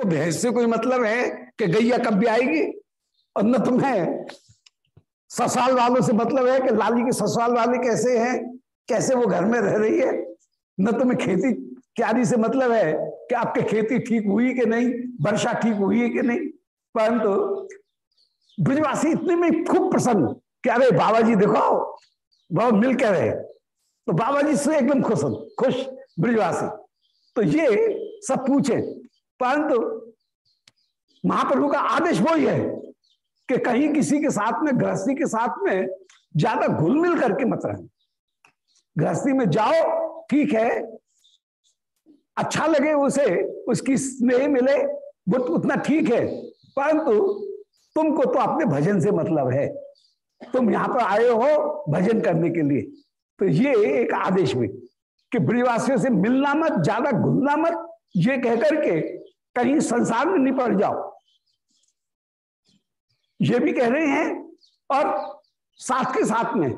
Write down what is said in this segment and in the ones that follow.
तुमको भैंस से कोई मतलब है कि गैया कब भी आएगी? और न तुम्हें ससुराल वालों से मतलब है कि लाली के ससुराल वाले कैसे हैं? कैसे वो घर में रह रही है? न तुम्हें खेती क्यारी से मतलब है कि आपके खेती ठीक हुई कि नहीं? वर्षा ठीक हुई है कि नहीं? परंतु ब्रजवासी इतने में खूब प्रसन्न कि अरे बाबा जी देखो, बहुत मिल के रहे। तो बाबा जी से एकदम खुश खुश ब्रजवासी। तो ये सब पूछे। परंतु महाप्रभु का आदेश वही है कि कहीं किसी के साथ में, गृहस्थी के साथ में ज़्यादा घुल मिल करके मत रहे गृहस्थी में जाओ, ठीक है अच्छा लगे उसे, उसकी स्नेह मिले वो उतना ठीक है, परंतु तुमको तो अपने भजन से मतलब है। तुम यहाँ पर आए हो भजन करने के लिए। तो ये एक आदेश भी कि ब्रिवासियों से मिलना मत, ज़्यादा घुलना मत, ये कहकर के कहीं संसार में नहीं पड़ जाओ। ये भी कह रहे हैं, और साथ के साथ में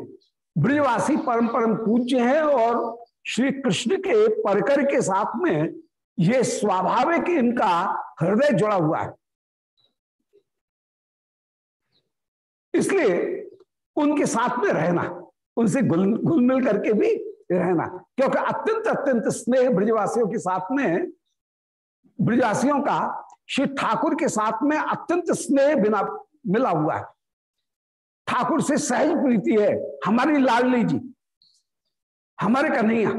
ब्रिजवासी परम परम पूज्य हैं, और श्री कृष्ण के परकर के साथ में ये स्वाभाविक इनका हृदय जुड़ा हुआ है। इसलिए उनके साथ में रहना, उनसे घुल घुल मिल करके भी रहना, क्योंकि अत्यंत अत्यंत स्नेह ब्रजवासियों के साथ में ब्रजवासियों का श्री ठाकुर के साथ में अत्यंत स्नेह बिना मिला हुआ है। ठाकुर से सहज प्रीति है, हमारी लाडली जी, हमारे कन्हैया।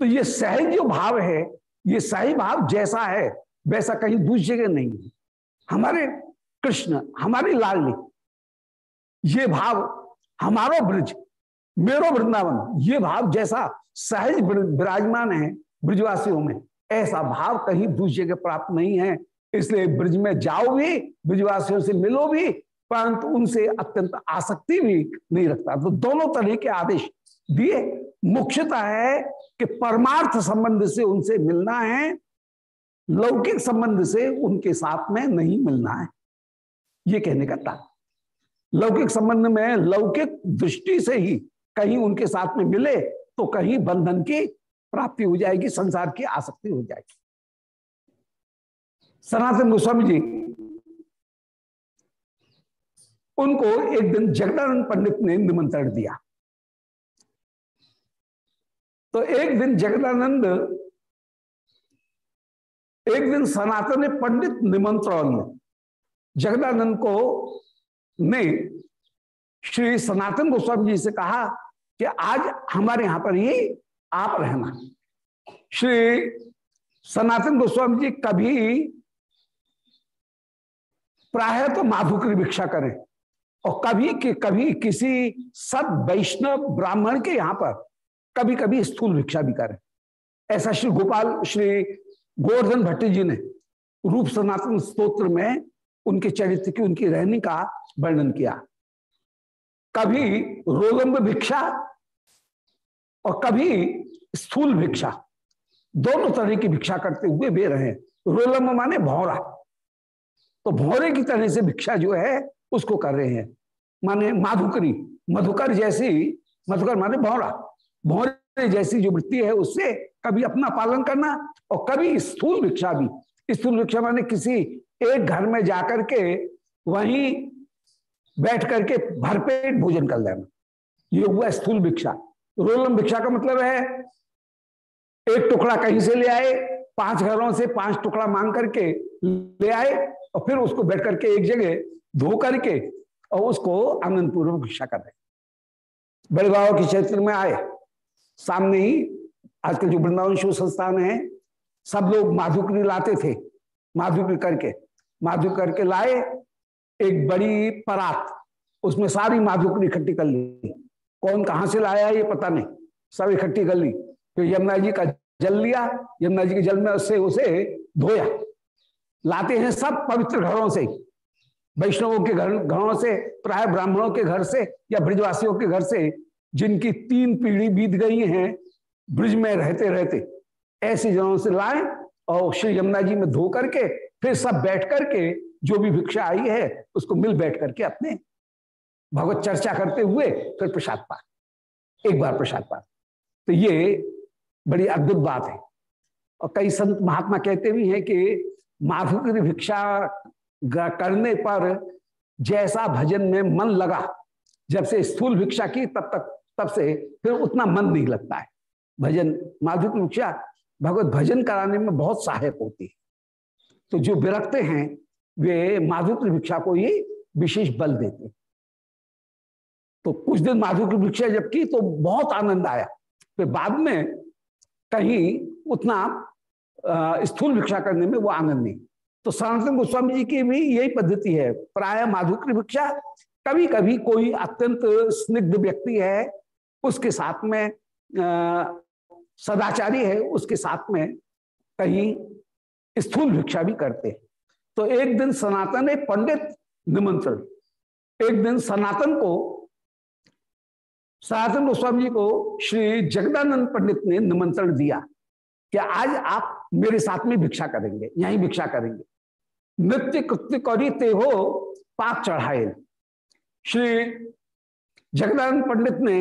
तो ये सहज जो भाव है, ये सही भाव जैसा है, वैसा कहीं दूसरी जगह नहीं है। हमारे कृष्ण, हमारी लाडली, ये भाव हमारो ब्रज, मेरो वृंदावन, ये भाव जैसा सहज विराजमान है ब्रजवासियों में। ऐसा भाव कहीं दूसरी जगह प्राप्त नहीं है। इसलिए ब्रज में जाओ भी, ब्रजवासियों से मिलो भी, परंतु उनसे अत्यंत आसक्ति भी नहीं रखता। तो दोनों तरह के आदेश दिए। मुख्यता है कि परमार्थ संबंध से उनसे मिलना है, लौकिक संबंध से उनके साथ में नहीं मिलना है। ये कहने का था लौकिक संबंध में लौकिक दृष्टि से ही कहीं उनके साथ में मिले तो कहीं बंधन की प्राप्ति हो जाएगी, संसार की आसक्ति हो जाएगी। सनातन गोस्वामी जी, उनको एक दिन जगदानंद पंडित ने निमंत्रण दिया। तो एक दिन जगदानंद, एक दिन सनातन पंडित निमंत्रण, जगदानंद को ने श्री सनातन गोस्वामी जी से कहा कि आज हमारे यहाँ पर ही आप रहना। श्री सनातन गोस्वामी जी कभी प्राय तो माधुकरी भिक्षा करें और कभी कि, कभी किसी सद वैष्णव ब्राह्मण के यहाँ पर कभी कभी स्थूल भिक्षा भी करें। ऐसा श्री गोपाल, श्री गोवर्धन भट्ट जी ने रूप सनातन स्तोत्र में उनके चरित्र की, उनकी रहने का वर्णन किया। कभी रोलंब भिक्षा और कभी स्थूल भिक्षा, दोनों तरह की भिक्षा करते हुए वे रहे। रोलम माने भौरा। तो भौरे की तरह से भिक्षा जो है, उसको कर रहे हैं। माने माधुकरी, मधुकर जैसी, मधुकर माने भौरा। भौरे जैसी जो वृत्ति है, उससे कभी अपना पालन करना और कभी स्थूल भिक्षा भी। स्थूल भिक्षा माने किसी एक घर में जाकर के वहीं बैठ करके भरपेट भोजन कर लेना। ये हुआ स्थूल भिक्षा। रोलम भिक्षा का मतलब है, एक टुकड़ा कहीं से ले आए, पाँच घरों से पाँच टुकड़ा मांग करके ले आए, और फिर उसको बैठ करके एक जगह धो करके और उसको आनंद पूर्वक भिक्षा कर रहे बड़े बाबा के क्षेत्र में आए। सामने ही आजकल जो वृंदावन शिव संस्थान है, सब लोग माधुकरी लाते थे, माधुकरी करके। माधु करके लाए, एक बड़ी परात, उसमें सारी माधुकरी इकट्ठी कर ली। कौन कहाँ से लाया ये पता नहीं। सब इकट्ठी कर ली। फिर यमुना जी का जल लिया, यमुना जी के जल में उससे उसे धोया। लाते हैं सब पवित्र घरों से। वैष्णवों के घर घरों से, प्राय ब्राह्मणों के घर से या ब्रजवासियों के घर से, जिनकी तीन पीढ़ी बीत गई हैं, ब्रिज में रहते रहते, ऐसे जनों से लाए और श्री यमुना जी में धो करके, फिर सब बैठ करके, जो भी भिक्षा आई है, उसको मिल बैठ करके अपने भगवत चर्चा करते हुए फिर प्रसाद पा एक बार प्रसाद पा तो ये बड़ी अद्भुत बात है। और कई संत महात्मा कहते भी हैं कि माधुकरी भिक्षा करने पर जैसा भजन में मन लगा, जब से स्थूल भिक्षा की तब तक, तब से फिर उतना मन नहीं लगता है। भजन माधुकरी भिक्षा भगवत भजन कराने में बहुत सहायक होती है। तो जो विरक्ते हैं, वे माधुकरी भिक्षा को ही विशेष बल देते तो कुछ दिन माधुकरी भिक्षा जब की तो बहुत आनंद आया। फिर बाद में कहीं उतना स्थूल भिक्षा करने में वो आनंद नहीं। तो सनातन गोस्वामी जी की भी यही पद्धति है। प्राय माधुक्र भिक्षा कभी कभी कोई अत्यंत स्निग्ध व्यक्ति है उसके साथ में आ, सदाचारी है उसके साथ में कहीं स्थूल भिक्षा भी करते हैं। तो एक दिन सनातन एक पंडित निमंत्रण एक दिन सनातन को सनातन गोस्वामी जी को श्री जगदानंद पंडित ने निमंत्रण दिया कि आज आप मेरे साथ में भिक्षा करेंगे, यहीं भिक्षा करेंगे। नृत्य कृत्य करी ते हो पाक चढ़ाए। श्री जगदानंद पंडित ने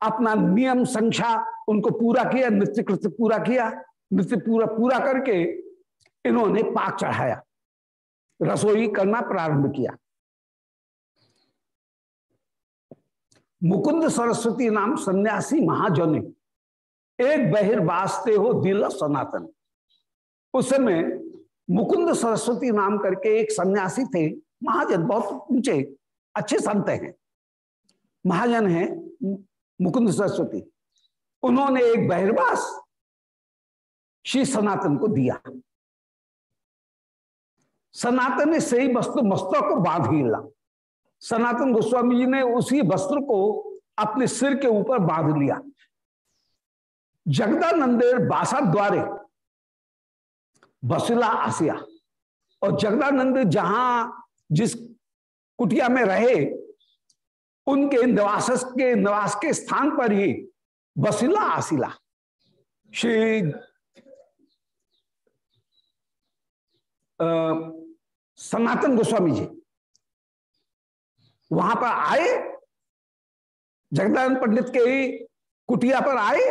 अपना नियम संख्या उनको पूरा किया, नृत्य कृत्य पूरा किया, नृत्य पूरा पूरा करके इन्होंने पाक चढ़ाया। रसोई करना प्रारंभ किया। मुकुंद सरस्वती नाम सन्यासी महाजने एक बहिर बहिर्वास्ते हो दिल सनातन। उस समय मुकुंद सरस्वती नाम करके एक सन्यासी थे। महाजन बहुत ऊँचे, अच्छे संत हैं। महाजन हैं मुकुंद सरस्वती। उन्होंने एक बहिर्वास श्री सनातन को दिया। सनातन ने सही वस्त्र मस्तक को बाँध ला। सनातन गोस्वामी जी ने उसी वस्त्र को अपने सिर के ऊपर बाँध लिया। जगदानंदेर बासा द्वारे बसुला आसिया और जगदानंद जहाँ जिस कुटिया में रहे, उनके निवास के निवास के स्थान पर ही बसिला आसिला। श्री सनातन गोस्वामी जी वहाँ पर आए जगदानंद पंडित के कुटिया पर आए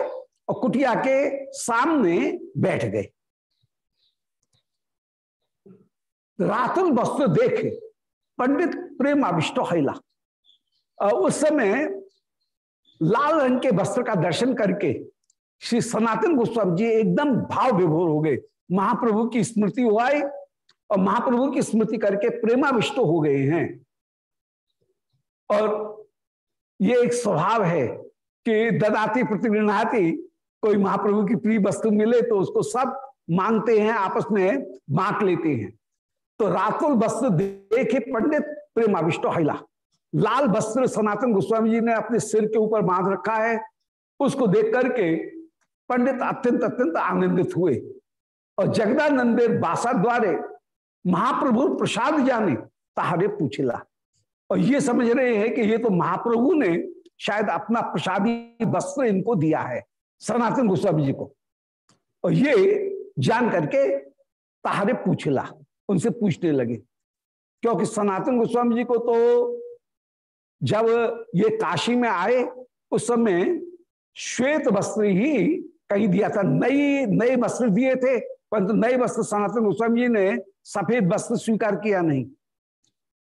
और कुटिया के सामने बैठ गए। रातुल वस्त्र देख, पंडित प्रेम अविष्ट हैला उस समय लाल रंग के वस्त्र का दर्शन करके श्री सनातन गोस्वामी जी एकदम भाव विभोर हो गए। महाप्रभु की स्मृति हो आई और महाप्रभु की स्मृति करके प्रेमाविष्ट हो गए हैं। और ये एक स्वभाव है कि ददाती प्रतिगृहती कोई महाप्रभु की प्रिय वस्तु मिले तो उसको सब मांगते हैं, आपस में बांट लेते हैं। तो रातुल वस्त्र देखे पंडित प्रेमाविष्ट हिला। लाल वस्त्र सनातन गोस्वामी जी ने अपने सिर के ऊपर बाँध रखा है। उसको देख करके पंडित अत्यंत अत्यंत आनंदित हुए। और जगदानंदे बासा द्वारे महाप्रभु प्रसाद जाने तारे पूछला और ये समझ रहे हैं कि ये तो महाप्रभु ने शायद अपना प्रसादी वस्त्र इनको दिया है, सनातन गोस्वामी जी को। और ये जान करके तारे पूछला, उनसे पूछने लगे, क्योंकि सनातन गोस्वामी जी को तो जब ये काशी में आए, उस समय श्वेत वस्त्र ही कहीं दिया था, नई, नए वस्त्र दिए थे, परंतु नए वस्त्र सनातन गोस्वामी जी ने सफ़ेद वस्त्र स्वीकार किया नहीं।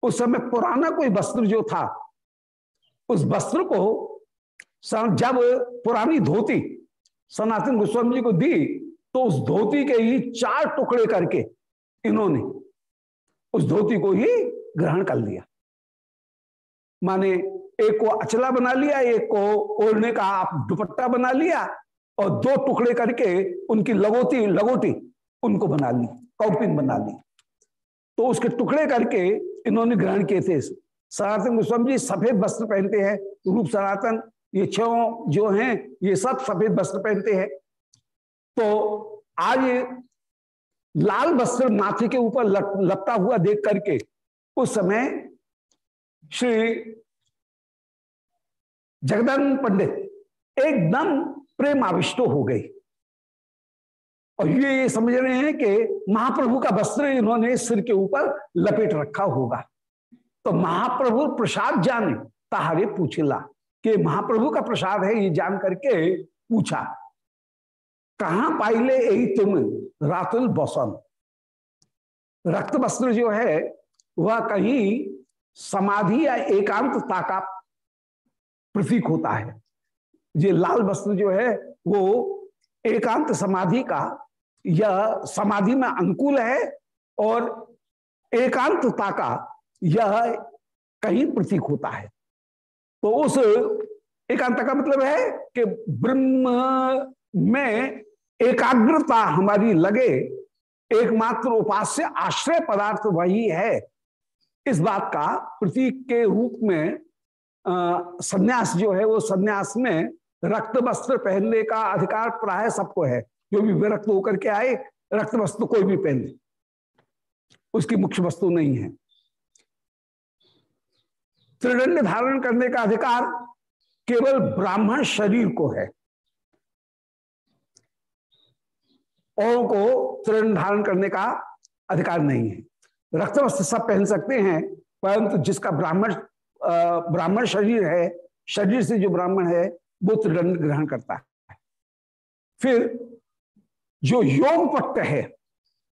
उस समय पुराना कोई वस्त्र जो था, उस वस्त्र को जब पुरानी धोती सनातन गोस्वामी जी को दी तो उस धोती के ही चार टुकड़े करके इन्होंने उस धोती को ही ग्रहण कर लिया। माने एक को अचला बना लिया, एक को ओढ़ने का आप दुपट्टा बना लिया, और दो टुकड़े करके उनकी लगोती, लगोटी उनको बना ली, कौपिन बना ली। तो उसके टुकड़े करके इन्होंने ग्रहण किए थे सनातन गोस्वामी जी सफ़ेद वस्त्र पहनते हैं, रूप सनातन, ये छो जो हैं, ये सब सफ़ेद वस्त्र पहनते हैं। तो आज लाल वस्त्र माथे के ऊपर लपटा हुआ देख करके उस समय श्री जगदानंद पंडित एकदम प्रेम आविष्ट हो गई और ये ये समझ रहे हैं कि महाप्रभु का वस्त्र इन्होंने सिर के ऊपर लपेट रखा होगा। तो महाप्रभु प्रसाद जाने, तारे पूछला कि महाप्रभु का प्रसाद है, ये जान करके पूछा, कहा पाइले यही तुम, रातुल बौसन रक्त वस्त्र जो है, वह कहीं समाधि या एकांतता का प्रतीक होता है। ये लाल वस्त्र जो है, वो एकांत समाधि का यह समाधि में अनुकूल है और एकांतता का यह कहीं प्रतीक होता है। तो उस एकांत का मतलब है कि ब्रह्म में एकाग्रता हमारी लगे, एकमात्र उपास्य आश्रय पदार्थ वही है। इस बात का प्रतीक के रूप में सन्यास जो है वो सन्यास में रक्त वस्त्र पहनने का अधिकार प्राय सबको है। भी विरक्त होकर के आए रक्त वस्तु कोई भी पहन ले। उसकी मुख्य वस्तु नहीं है। त्रिदंड धारण करने का अधिकार केवल ब्राह्मण शरीर को है। औरों को त्रिदंड धारण करने का अधिकार नहीं है। रक्त वस्त्र सब पहन सकते हैं, परंतु जिसका ब्राह्मण ब्राह्मण शरीर है, शरीर से जो ब्राह्मण है, वो त्रिदंड ग्रहण करता है। फिर जो योग पट्ट है,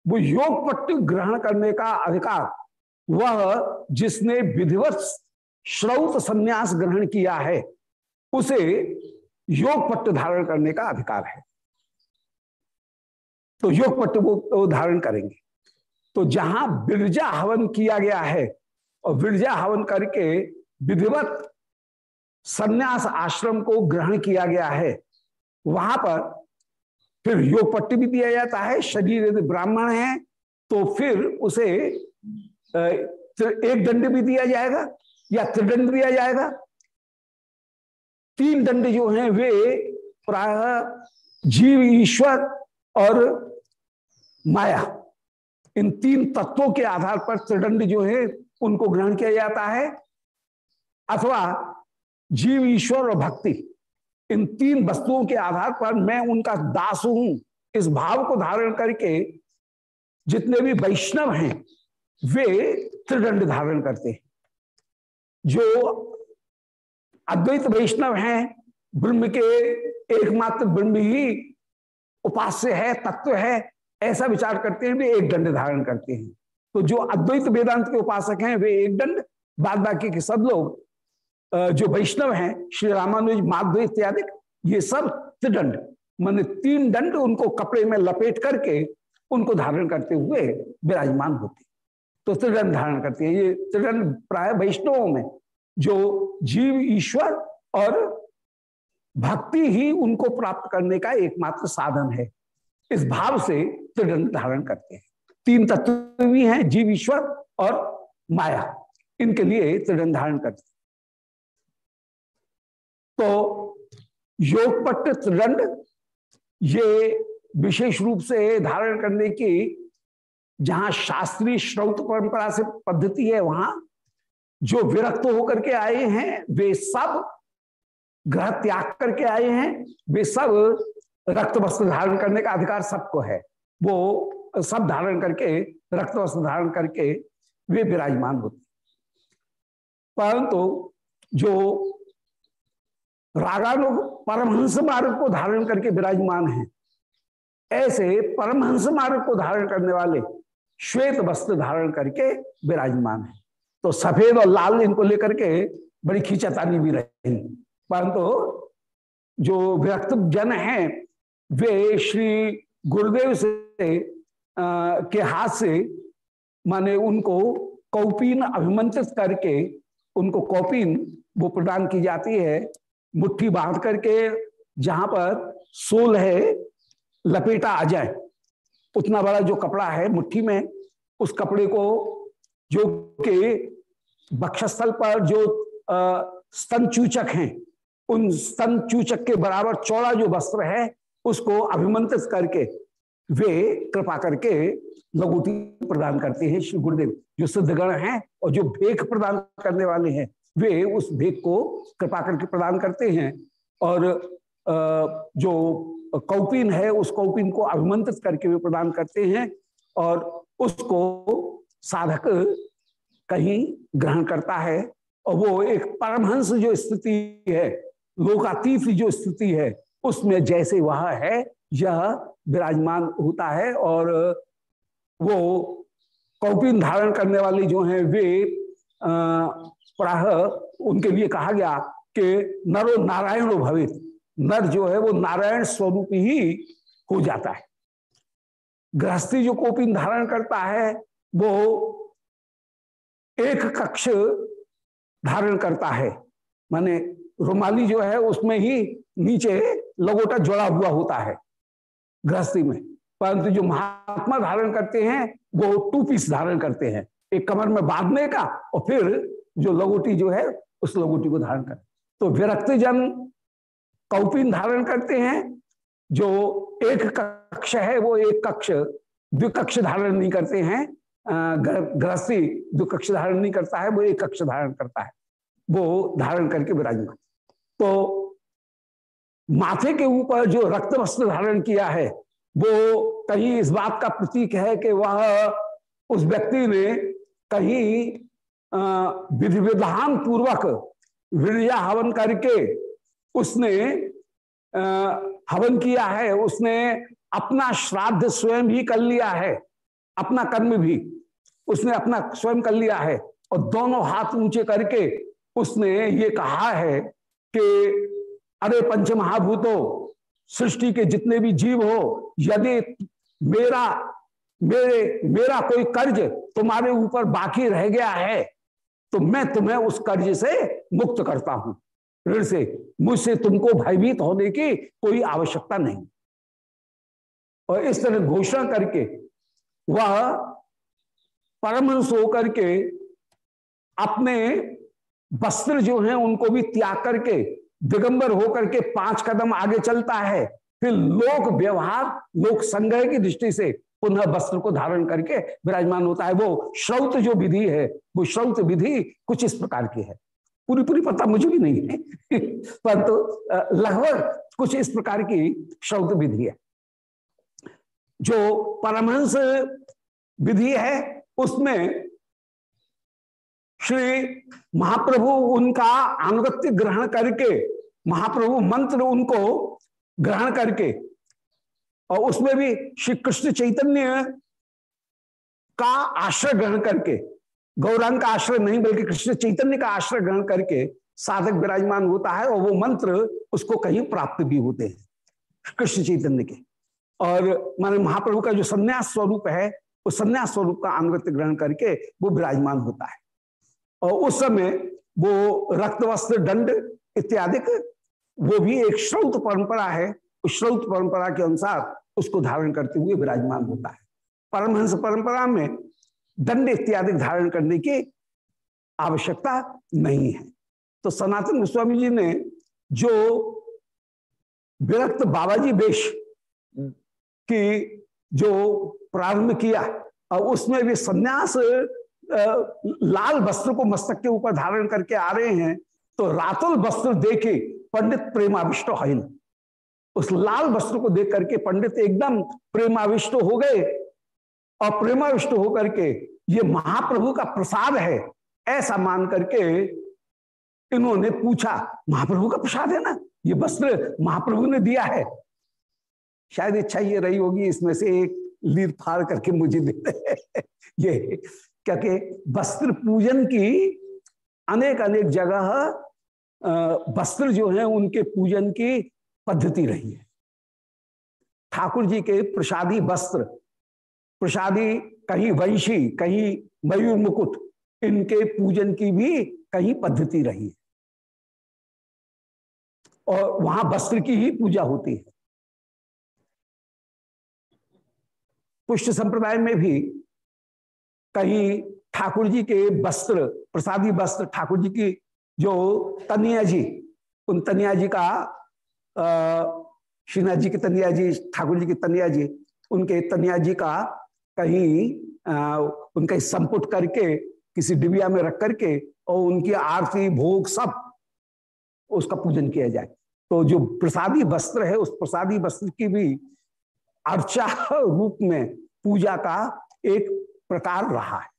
वो योग पट्ट ग्रहण करने का अधिकार, वह जिसने विधिवत श्रौत संन्यास ग्रहण किया है, उसे योग पट्ट धारण करने का अधिकार है। तो योग पट्ट वो धारण करेंगे। तो जहाँ बिरजा हवन किया गया है, और बिरजा हवन करके विधिवत संन्यास आश्रम को ग्रहण किया गया है, वहाँ पर फिर योग पट्टी भी दिया जाता है, शरीर यदि ब्राह्मण है तो फिर उसे एक दंड भी दिया जाएगा या त्रिदंड दिया जाएगा। तीन दंड जो हैं, वे प्राय जीव, ईश्वर और माया, इन तीन तत्वों के आधार पर त्रिदंड जो है, उनको ग्रहण किया जाता है, अथवा जीव, ईश्वर और भक्ति। इन तीन वस्तुओं के आधार पर मैं उनका दास हूँ। इस भाव को धारण करके जितने भी वैष्णव हैं, वे त्रिदंड धारण करते हैं। जो अद्वैत वैष्णव हैं, ब्रह्म के एकमात्र ब्रह्म ही उपास्य है, तत्व है, ऐसा विचार करते हैं, वे एक दंड धारण करते हैं। तो जो अद्वैत वेदांत के उपासक हैं, वे एक दंड बाद बाकी के सब लोग जो वैष्णव हैं, श्री रामानुज माधव इत्यादि, ये सब त्रिदंड, मान तीन दंड उनको कपड़े में लपेट करके उनको धारण करते हुए विराजमान होते तो त्रिदंड धारण करते हैं। ये त्रिदंड प्राय वैष्णवों में, जो जीव, ईश्वर और भक्ति ही उनको प्राप्त करने का एकमात्र साधन है। इस भाव से त्रिदंड धारण करते हैं। तीन तत्व भी हैं, जीव, ईश्वर और माया। इनके लिए त्रिदंड धारण करते तो योगपट्ट त्रिदंड ये विशेष रूप से धारण करने की जहाँ शास्त्रीय श्रौत परंपरा से पद्धति है, वहाँ जो विरक्त होकर के आए हैं, वे सब ग्रह त्याग करके आए हैं, वे सब रक्त वस्त्र धारण करने का अधिकार सबको है। वो सब धारण करके, रक्त वस्त्र धारण करके वे विराजमान होते परंतु जो रागानुग परमहंस मार्ग को धारण करके विराजमान है। ऐसे परमहंस मार्ग को धारण करने वाले श्वेत वस्त्र धारण करके विराजमान है। तो सफ़ेद और लाल इनको लेकर के बड़ी खींचातानी भी रही। परंतु जो विरक्त जन हैं वे श्री गुरुदेव से आ, के हाथ से माने उनको कौपीन अभिमंत्रित करके उनको कौपीन वो प्रदान की जाती है। मुट्ठी बाँध करके जहाँ पर सोल है, लपेटा आ जाए उतना बड़ा जो कपड़ा है मुट्ठी में, उस कपड़े को जो कि बक्षस्थल पर जो स्तन चूचक हैं, उन स्तन चूचक के बराबर चौड़ा जो वस्त्र है, उसको अभिमंत्रित करके वे कृपा करके लघुटी प्रदान करते हैं। श्री गुरुदेव, जो सिद्धगण हैं और जो भेख प्रदान करने वाले हैं वे उस भेद को कृपा करके प्रदान करते हैं और जो कौपिन है, उस कौपिन को अभिमंत्रित करके वे प्रदान करते हैं और उसको साधक कहीं ग्रहण करता है। और वो एक परमहंस जो स्थिति है, लोकातीत जो स्थिति है, उसमें जैसे वह है, यह विराजमान होता है और वो कौपिन धारण करने वाले जो हैं, वे प्राह उनके लिए कहा गया कि नरो नारायण भवित। नर जो है, वो नारायण स्वरूप ही हो जाता है। गृहस्थी जो कोपिन धारण करता है, वो एक कक्ष धारण करता है। माने रुमाली जो है, उसमें ही नीचे लगोटा जोड़ा हुआ होता है गृहस्थी में। परंतु जो महात्मा धारण करते हैं, वो टू पीस धारण करते हैं। एक कमर में बांधने का और फिर जो लगोटी जो है, उस लगोटी को धारण कर। तो विरक्त जन कौपिन धारण करते हैं, जो एक कक्ष है, वो एक कक्ष द्विकक्ष धारण नहीं करते हैं गृहस्थी द्विकक्ष धारण नहीं करता है, वो एक कक्ष धारण करता है। वो धारण करके विराजमान। तो माथे के ऊपर जो रक्त वस्त्र धारण किया है, वो कहीं इस बात का प्रतीक है कि वह, उस व्यक्ति ने कहीं विधि विधान पूर्वक विरजा हवन करके उसने हवन किया है, उसने अपना श्राद्ध स्वयं ही कर लिया है, अपना कर्म भी उसने अपना स्वयं कर लिया है और दोनों हाथ ऊँचे करके उसने ये कहा है कि, अरे पंच महाभूतो सृष्टि के जितने भी जीव हो, यदि मेरा, मेरे, मेरा कोई कर्ज तुम्हारे ऊपर बाकी रह गया है तो मैं तुम्हें उस कर्ज से मुक्त करता हूँ। ऋण से मुझसे तुमको भयभीत होने की कोई आवश्यकता नहीं। और इस तरह घोषणा करके वह परमहंस होकर के अपने वस्त्र जो हैं उनको भी त्याग करके दिगंबर होकर के पाँच कदम आगे चलता है। फिर लोक व्यवहार, लोक संग्रह की दृष्टि से पुनः वस्त्र को धारण करके विराजमान होता है। वो श्रौत जो विधि है, वो श्रौत विधि कुछ इस प्रकार की है। पूरी पूरी पता मुझे भी नहीं है। परंतु तो लगभग कुछ इस प्रकार की श्रौत विधि है। जो परमहंस विधि है, उसमें श्री महाप्रभु उनका अनुगत्य ग्रहण करके, महाप्रभु मंत्र उनको ग्रहण करके और उसमें भी श्री कृष्ण चैतन्य का आश्रय ग्रहण करके, गौरांग का आश्रय नहीं, बल्कि कृष्ण चैतन्य का आश्रय ग्रहण करके साधक विराजमान होता है और वो मंत्र उसको कहीं प्राप्त भी होते हैं, कृष्ण चैतन्य के। और माने महाप्रभु का जो संन्यास स्वरूप है, उस संन्यास स्वरूप का अनुगत्य ग्रहण करके वो विराजमान होता है। और उस समय वो रक्त वस्त्र दंड इत्यादि वो भी एक श्रौत परंपरा है श्रौत परंपरा के अनुसार उसको धारण करते हुए विराजमान होता है। परमहंस परंपरा में दंड इत्यादि धारण करने की आवश्यकता नहीं है। तो सनातन गोस्वामी जी ने जो विरक्त बाबाजी वेश की जो प्रारंभ किया और उसमें भी संन्यास लाल वस्त्र को मस्तक के ऊपर धारण करके आ रहे हैं तो रातुल वस्त्र देखे पंडित प्रेमाविष्ट हिल उस लाल वस्त्र को देख करके पंडित एकदम प्रेमाविष्ट हो गए। और प्रेमाविष्ट होकर के ये महाप्रभु का प्रसाद है, ऐसा मान करके इन्होंने पूछा, महाप्रभु का प्रसाद है ना? ये वस्त्र महाप्रभु ने दिया है। शायद इच्छा ये रही होगी, इसमें से एक लीर फाड़ करके मुझे दे ये क्योंकि वस्त्र पूजन की अनेक अनेक जगह वस्त्र जो है उनके पूजन की पद्धति रही है। ठाकुर जी के प्रसादी वस्त्र, प्रसादी कहीं वंशी, कहीं मयूर मुकुट, इनके पूजन की भी कहीं पद्धति रही है। और वहाँ वस्त्र की ही पूजा होती है। पुष्ट संप्रदाय में भी कहीं ठाकुर जी के वस्त्र, प्रसादी वस्त्र, ठाकुर जी की जो तनिया जी, उन तनिया जी का श्रीनाथ जी की तनिया जी ठाकुर जी की तनिया जी उनके तनिया जी का कहीं आ, उनका संपुट करके किसी डिबिया में रख करके और उनकी आरती भोग सब उसका पूजन किया जाए। तो जो प्रसादी वस्त्र है उस प्रसादी वस्त्र की भी अर्चा रूप में पूजा का एक प्रकार रहा है।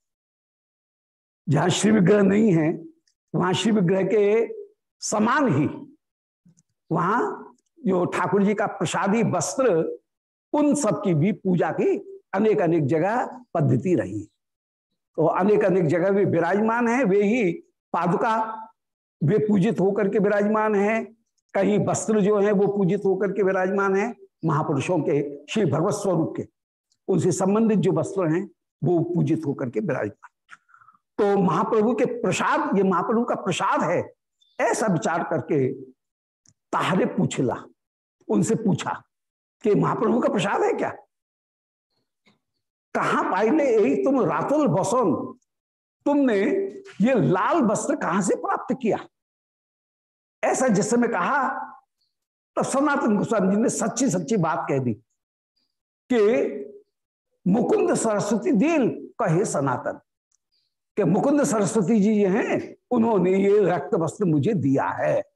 जहाँ श्री विग्रह नहीं है वहाँ श्री विग्रह के समान ही वहाँ जो ठाकुर जी का प्रसादी वस्त्र, उन सब की भी पूजा की अनेक अनेक जगह पद्धति रही। तो अनेक अनेक जगह वे विराजमान है, वे ही पादुका, वे पूजित होकर के विराजमान है। कहीं वस्त्र जो है, वो पूजित होकर के विराजमान है, महापुरुषों के, श्री भगवत स्वरूप के। उनसे संबंधित जो वस्त्र हैं, वो पूजित होकर के विराजमान। तो महाप्रभु के प्रसाद, ये महाप्रभु का प्रसाद है, ऐसा विचार करके ताहरे पूछला। उनसे पूछा कि महाप्रभु का प्रसाद है क्या? कहा पाइले यही तुम रातुल बसोन? तुमने ये लाल वस्त्र कहाँ से प्राप्त किया? ऐसा जिस समय कहा तो सनातन गोस्वामी जी ने सच्ची सच्ची बात कह दी कि मुकुंद सरस्वती दिल कहे सनातन। कि मुकुंद सरस्वती जी ये हैं, उन्होंने ये रक्त वस्त्र मुझे दिया है।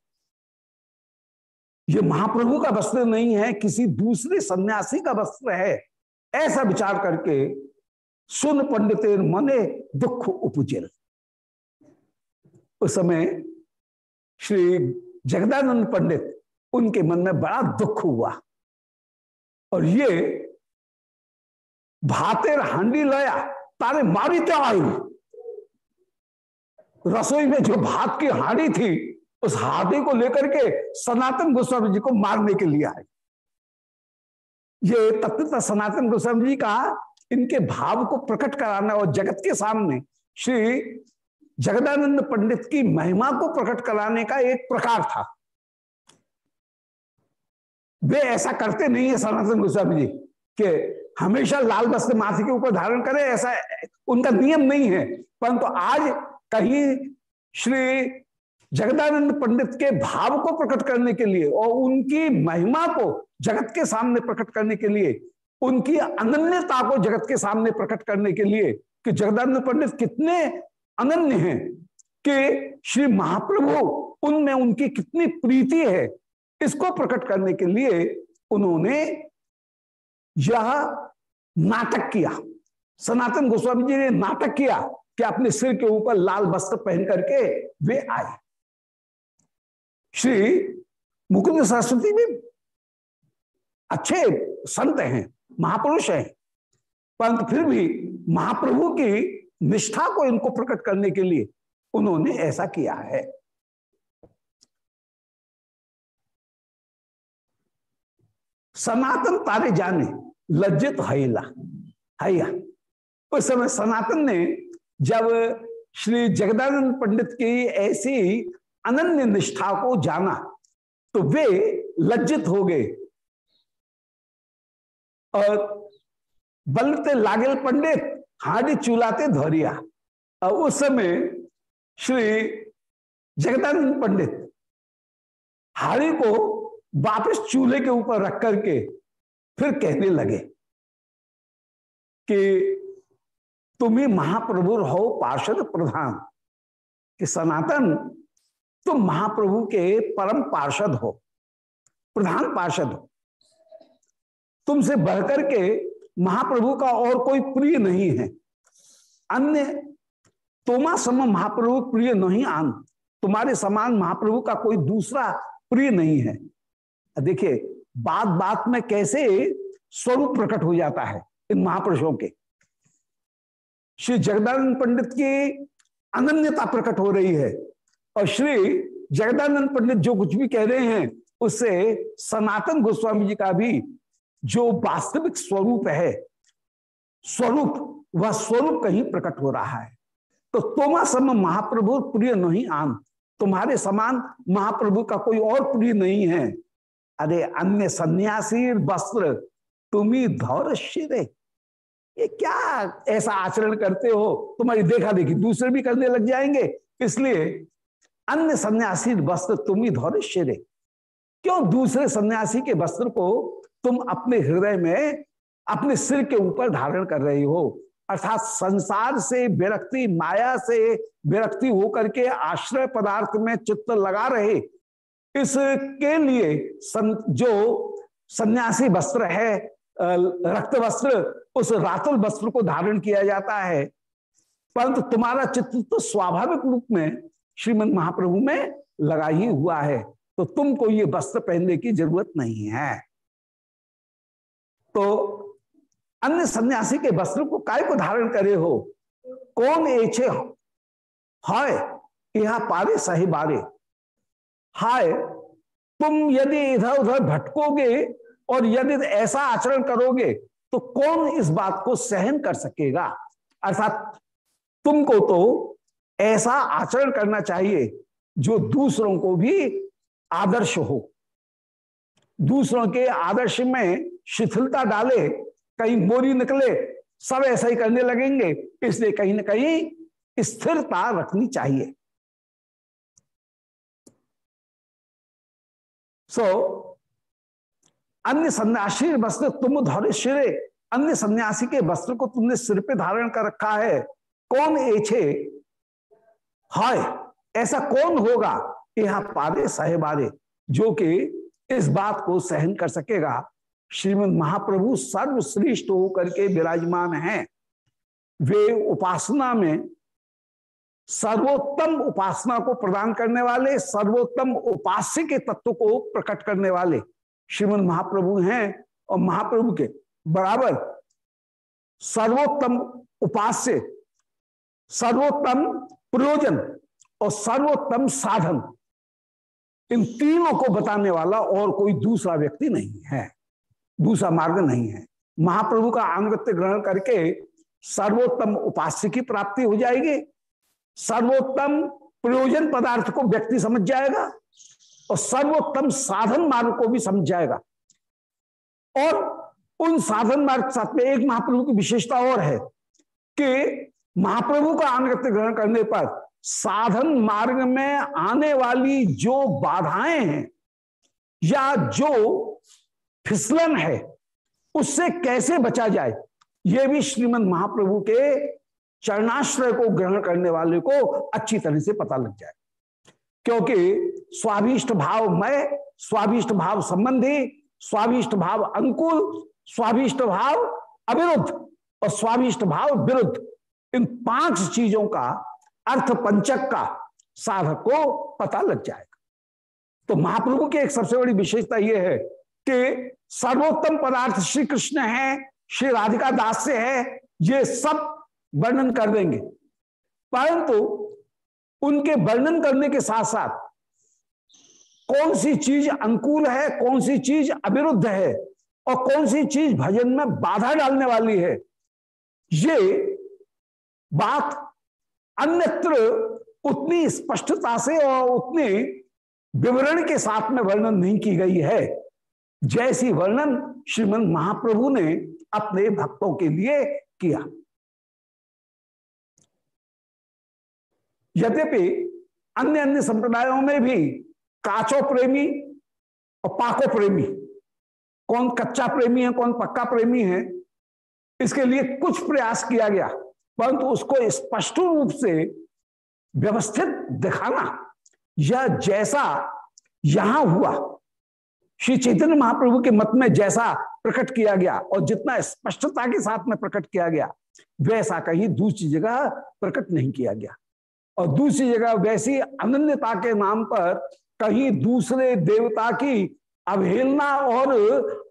ये महाप्रभु का वस्त्र नहीं है, किसी दूसरे सन्यासी का वस्त्र है। ऐसा विचार करके सुन पंडित मने दुख उपजिल। उस समय श्री जगदानंद पंडित, उनके मन में बड़ा दुख हुआ। और ये भातेर हांडी लया, तारे मारी तो आयु रसोई में जो भात की हांडी थी उस हाथी को लेकर के सनातन गोस्वामी जी को मारने के लिए आए। ये तत्वता सनातन गोस्वामी जी का इनके भाव को प्रकट कराना और जगत के सामने श्री जगदानंद पंडित की महिमा को प्रकट कराने का एक प्रकार था। वे ऐसा करते नहीं है सनातन गोस्वामी जी के हमेशा लाल वस्त्र माथे के ऊपर धारण करें, ऐसा उनका नियम नहीं है। परंतु तो आज कहीं श्री जगदानंद पंडित के भाव को प्रकट करने के लिए और उनकी महिमा को जगत के सामने प्रकट करने के लिए, उनकी अनन्यता को जगत के सामने प्रकट करने के लिए कि जगदानंद पंडित कितने अनन्य हैं कि श्री महाप्रभु उनमें उनकी कितनी प्रीति है, इसको प्रकट करने के लिए उन्होंने यह नाटक किया। सनातन गोस्वामी जी ने नाटक किया कि अपने सिर के ऊपर लाल वस्त्र पहन करके वे आए। श्री मुकुंद सरस्वती भी अच्छे संत हैं, महापुरुष हैं, परंतु फिर भी महाप्रभु की निष्ठा को इनको प्रकट करने के लिए उन्होंने ऐसा किया है। सनातन तारे जाने, लज्जित हैला, हैया। उस समय सनातन ने जब श्री जगदानंद पंडित की ऐसी अनन्य निष्ठा को जाना। तो वे लज्जित हो गए। और बलते लागेल पंडित, हाडी चूलाते धोरिया। और उस समय श्री जगदानंद पंडित हाड़ी को वापस चूल्हे के ऊपर रख करके फिर कहने लगे कि तुम ही महाप्रभु रहो पार्षद प्रधान, कि सनातन तुम महाप्रभु के परम पार्षद हो, प्रधान पार्षद हो। तुमसे बढ़कर के महाप्रभु का और कोई प्रिय नहीं है। अन्य तोमा सम महाप्रभु प्रिय नहीं आन, तुम्हारे समान महाप्रभु का कोई दूसरा प्रिय नहीं है। देखिए बात बात में कैसे स्वरूप प्रकट हो जाता है इन महापुरुषों के। श्री जगदानंद पंडित की अनन्यता प्रकट हो रही है। और श्री जगदानंद पंडित जो कुछ भी कह रहे हैं, उससे सनातन गोस्वामी जी का भी जो वास्तविक स्वरूप है, स्वरूप, वह स्वरूप कहीं प्रकट हो रहा है। तो तुम सम महाप्रभु प्रिय नहीं आन तुम्हारे समान महाप्रभु का कोई और प्रिय नहीं है। अरे अन्य सन्यासी वस्त्र तुम्ही धौर शिरे। ये क्या ऐसा आचरण करते हो? तुम्हारी देखा देखी दूसरे भी करने लग जाएँगे। इसलिए अन्य सन्यासी वस्त्र तुम ही धौरिश्य क्यों दूसरे सन्यासी के वस्त्र को तुम अपने हृदय में अपने सिर के ऊपर धारण कर रही हो? अर्थात संसार से विरक्ति माया से विरक्ति होकर के आश्रय पदार्थ में चित्त लगा रहे। इसके लिए सं, जो सन्यासी वस्त्र है रक्त वस्त्र उस रातुल वस्त्र को धारण किया जाता है। परंतु तुम्हारा चित्त तो स्वाभाविक रूप में श्रीमद महाप्रभु में लगा ही हुआ है। तो तुमको ये वस्त्र पहनने की ज़रूरत नहीं है। तो अन्य सन्यासी के वस्त्र को काय को धारण करे हो? कौन एछे हाय, यहाँ पारे सही बारे। हाय, तुम यदि इधर उधर भटकोगे और यदि ऐसा आचरण करोगे तो कौन इस बात को सहन कर सकेगा? अर्थात तुमको तो ऐसा आचरण करना चाहिए जो दूसरों को भी आदर्श हो। दूसरों के आदर्श में शिथिलता डाले कहीं बोरी निकले सब ऐसा ही करने लगेंगे इसलिए कहीं ना कहीं स्थिरता रखनी चाहिए। सो so, अन्य सन्यासी वस्त्र तुम धरे शिरे अन्य सन्यासी के वस्त्र को तुमने सिर पे धारण कर रखा है कौन एछे हाय, ऐसा कौन होगा? यहाँ पारे साहेबारे जो कि इस बात को सहन कर सकेगा, श्रीमद महाप्रभु सर्वश्रेष्ठ होकर के विराजमान हैं। वे उपासना में सर्वोत्तम उपासना को प्रदान करने वाले, सर्वोत्तम उपास्य के तत्व को प्रकट करने वाले श्रीमद महाप्रभु हैं और महाप्रभु के बराबर सर्वोत्तम उपास्य, सर्वोत्तम प्रयोजन और सर्वोत्तम साधन। इन तीनों को बताने वाला और कोई दूसरा व्यक्ति नहीं है। दूसरा मार्ग नहीं है। महाप्रभु का अनुगत्य ग्रहण करके सर्वोत्तम उपास्य की प्राप्ति हो जाएगी। सर्वोत्तम प्रयोजन पदार्थ को व्यक्ति समझ जाएगा और सर्वोत्तम साधन मार्ग को भी समझ जाएगा। और उन साधन मार्ग के साथ में एक महाप्रभु की विशेषता और है कि महाप्रभु का अनुगत्य ग्रहण करने पर साधन मार्ग में आने वाली जो बाधाएँ हैं या जो फिसलन है, उससे कैसे बचा जाए? यह भी श्रीमद महाप्रभु के चरणाश्रय को ग्रहण करने वाले को अच्छी तरह से पता लग जाए। क्योंकि स्वाभिष्ट भाव मय स्वाभिष्ट भाव संबंधी स्वाभिष्ट भाव अंकुल स्वाभिष्ट भाव अविरुद्ध और स्वाभिष्ट भाव विरुद्ध इन पाँच चीज़ों का अर्थ पंचक का साधक को पता लग जाएगा। तो महाप्रभु की एक सबसे बड़ी विशेषता यह है कि सर्वोत्तम पदार्थ श्री कृष्ण है, श्री राधिका दास से है, ये सब वर्णन कर देंगे। परंतु उनके वर्णन करने के साथ साथ कौन सी चीज़ अनुकूल है, कौन सी चीज़ अविरुद्ध है और कौन सी चीज़ भजन में बाधा डालने वाली है, ये बात अन्यत्र उतनी स्पष्टता से और उतने विवरण के साथ में वर्णन नहीं की गई है। जैसी वर्णन श्रीमद महाप्रभु ने अपने भक्तों के लिए किया। यद्यपि अन्य अन्य संप्रदायों में भी काचो प्रेमी और पाको प्रेमी, कौन कच्चा प्रेमी है, कौन पक्का प्रेमी है, इसके लिए कुछ प्रयास किया गया। परंतु उसको स्पष्ट रूप से व्यवस्थित दिखाना यह जैसा यहाँ हुआ। श्री चैतन्य महाप्रभु के मत में जैसा प्रकट किया गया और जितना स्पष्टता के साथ में प्रकट किया गया, वैसा कहीं दूसरी जगह प्रकट नहीं किया गया। और दूसरी जगह वैसी अनन्यता के नाम पर कहीं दूसरे देवता की अवहेलना और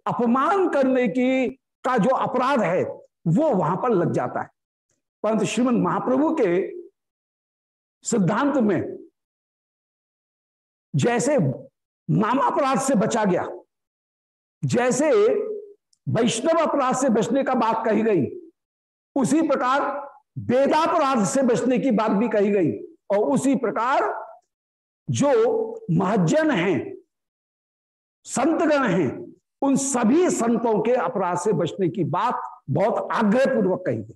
अपमान करने की का जो अपराध है, वो वहाँ पर लग जाता है। परंतु श्रीमद महाप्रभु के सिद्धांत में जैसे नामापराध से बचा गया, जैसे वैष्णव अपराध से बचने का बात कही गई, उसी प्रकार वेदापराध से बचने की बात भी कही गई, और उसी प्रकार जो महजन हैं, संतगण हैं, उन सभी संतों के अपराध से बचने की बात बहुत आग्रह पूर्वक कही गई।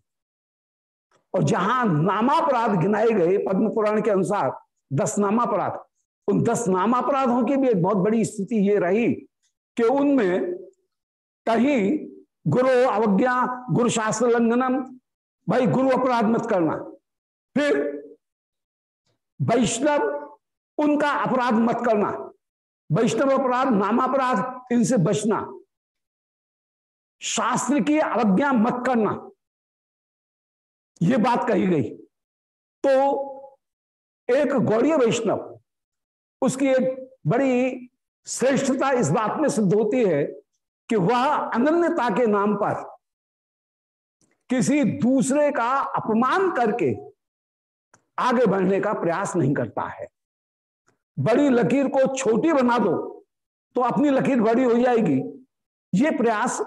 और जहाँ नामापराध गिनाए गए पद्म पुराण के अनुसार, दस नामापराध। उन दस नामापराधों की भी एक बहुत बड़ी स्थिति ये रही कि उनमें कहीं गुरु अवज्ञा, गुरु शास्त्र लंघनम, भाई गुरु अपराध मत करना। फिर वैष्णव, उनका अपराध मत करना। वैष्णव अपराध, नामापराध, इनसे बचना। शास्त्र की अवज्ञा मत करना। यह बात कही गई। तो एक गौड़ीय वैष्णव, उसकी एक बड़ी श्रेष्ठता इस बात में सिद्ध होती है कि वह अनन्यता के नाम पर किसी दूसरे का अपमान करके आगे बढ़ने का प्रयास नहीं करता है। बड़ी लकीर को छोटी बना दो तो अपनी लकीर बड़ी हो जाएगी। ये प्रयास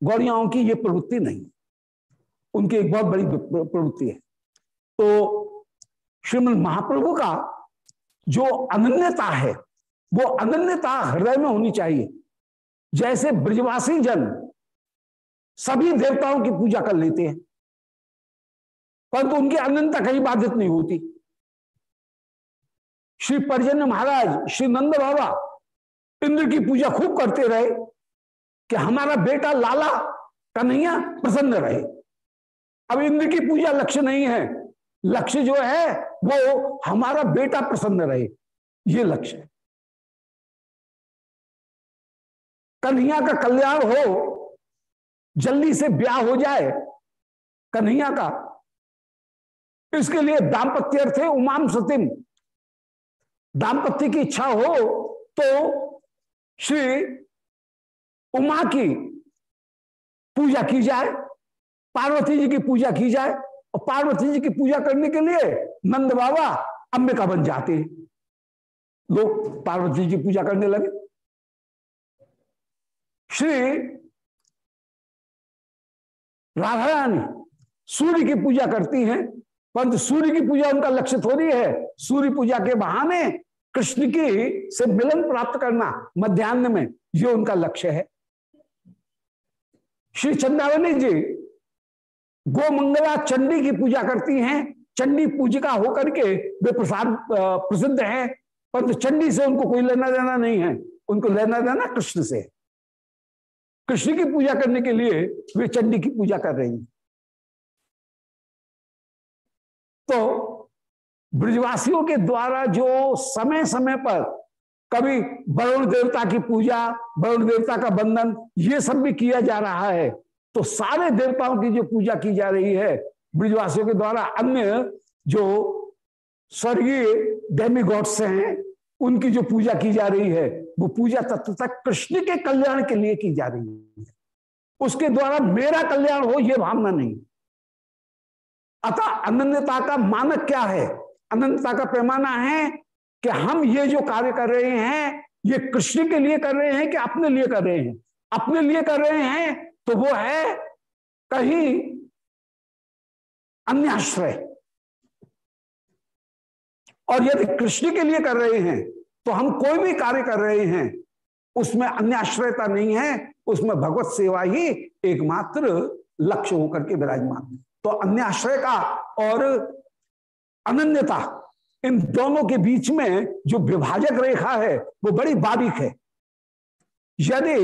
गौड़ियाओं की ये प्रवृत्ति नहीं। उनकी एक बहुत बड़ी प्रवृत्ति है। तो श्रीमद महाप्रभु का जो अनन्यता है, वो अनन्यता हृदय में होनी चाहिए। जैसे ब्रजवासी जन सभी देवताओं की पूजा कर लेते हैं, परंतु उनकी अनंतता कहीं बाधित नहीं होती। श्री परजन्य महाराज, श्री नंद बाबा इंद्र की पूजा खूब करते रहे कि हमारा बेटा लाला कन्हैया प्रसन्न रहे। अब इंद्र की पूजा लक्ष्य नहीं है। लक्ष्य जो है, वो हमारा बेटा प्रसन्न रहे। ये लक्ष्य है। कन्हैया का कल्याण हो, जल्दी से ब्याह हो जाए, कन्हैया का। इसके लिए दाम्पत्य अर्थ है उमाम सतिम। दाम्पत्य की इच्छा हो तो श्री उमा की पूजा की जाए। पार्वती जी की पूजा की जाए और पार्वती जी की पूजा करने के लिए नंद बाबा अंबिका बन जाते हैं। लोग पार्वती जी पूजा करने लगे। श्री राधा रानी सूर्य की पूजा करती हैं, परंतु सूर्य की पूजा उनका लक्ष्य थोड़ी है। सूर्य पूजा के बहाने कृष्ण की से मिलन प्राप्त करना मध्यान्ह में, ये उनका लक्ष्य है। श्री चंद्रावली जी गो मंगला चंडी की पूजा करती हैं, चंडी पूजिका होकर के वे प्रसाद प्रसिद्ध है, परंतु चंडी से उनको कोई लेना देना नहीं है। उनको लेना देना कृष्ण से। कृष्ण की पूजा करने के लिए वे चंडी की पूजा कर रही तो ब्रजवासियों के द्वारा जो समय समय पर कभी वरुण देवता की पूजा, वरुण देवता का बंधन, ये सब भी किया जा रहा है। तो सारे देवताओं की जो पूजा की जा रही है, ब्रिजवासियों के द्वारा, अन्य जो स्वर्गीय डेमी गॉड्स हैं, उनकी जो पूजा की जा रही है, वो पूजा तत्व तक कृष्ण के कल्याण के लिए की जा रही है। उसके द्वारा मेरा कल्याण हो यह भावना नहीं। अतः अनन्यता का मानक क्या है? अनंतता का पैमाना है कि हम ये जो कार्य कर रहे हैं, ये कृष्ण के लिए कर रहे हैं कि अपने लिए कर रहे हैं? अपने लिए कर रहे हैं तो वो है कहीं अन्याश्रय और यदि कृष्ण के लिए कर रहे हैं तो हम कोई भी कार्य कर रहे हैं, उसमें अन्याश्रयता नहीं है, उसमें भगवत सेवा ही एकमात्र लक्ष्य होकर के विराजमान तो अन्याश्रय का और अनन्यता, इन दोनों के बीच में जो विभाजक रेखा है, वो बड़ी बारीक है। यदि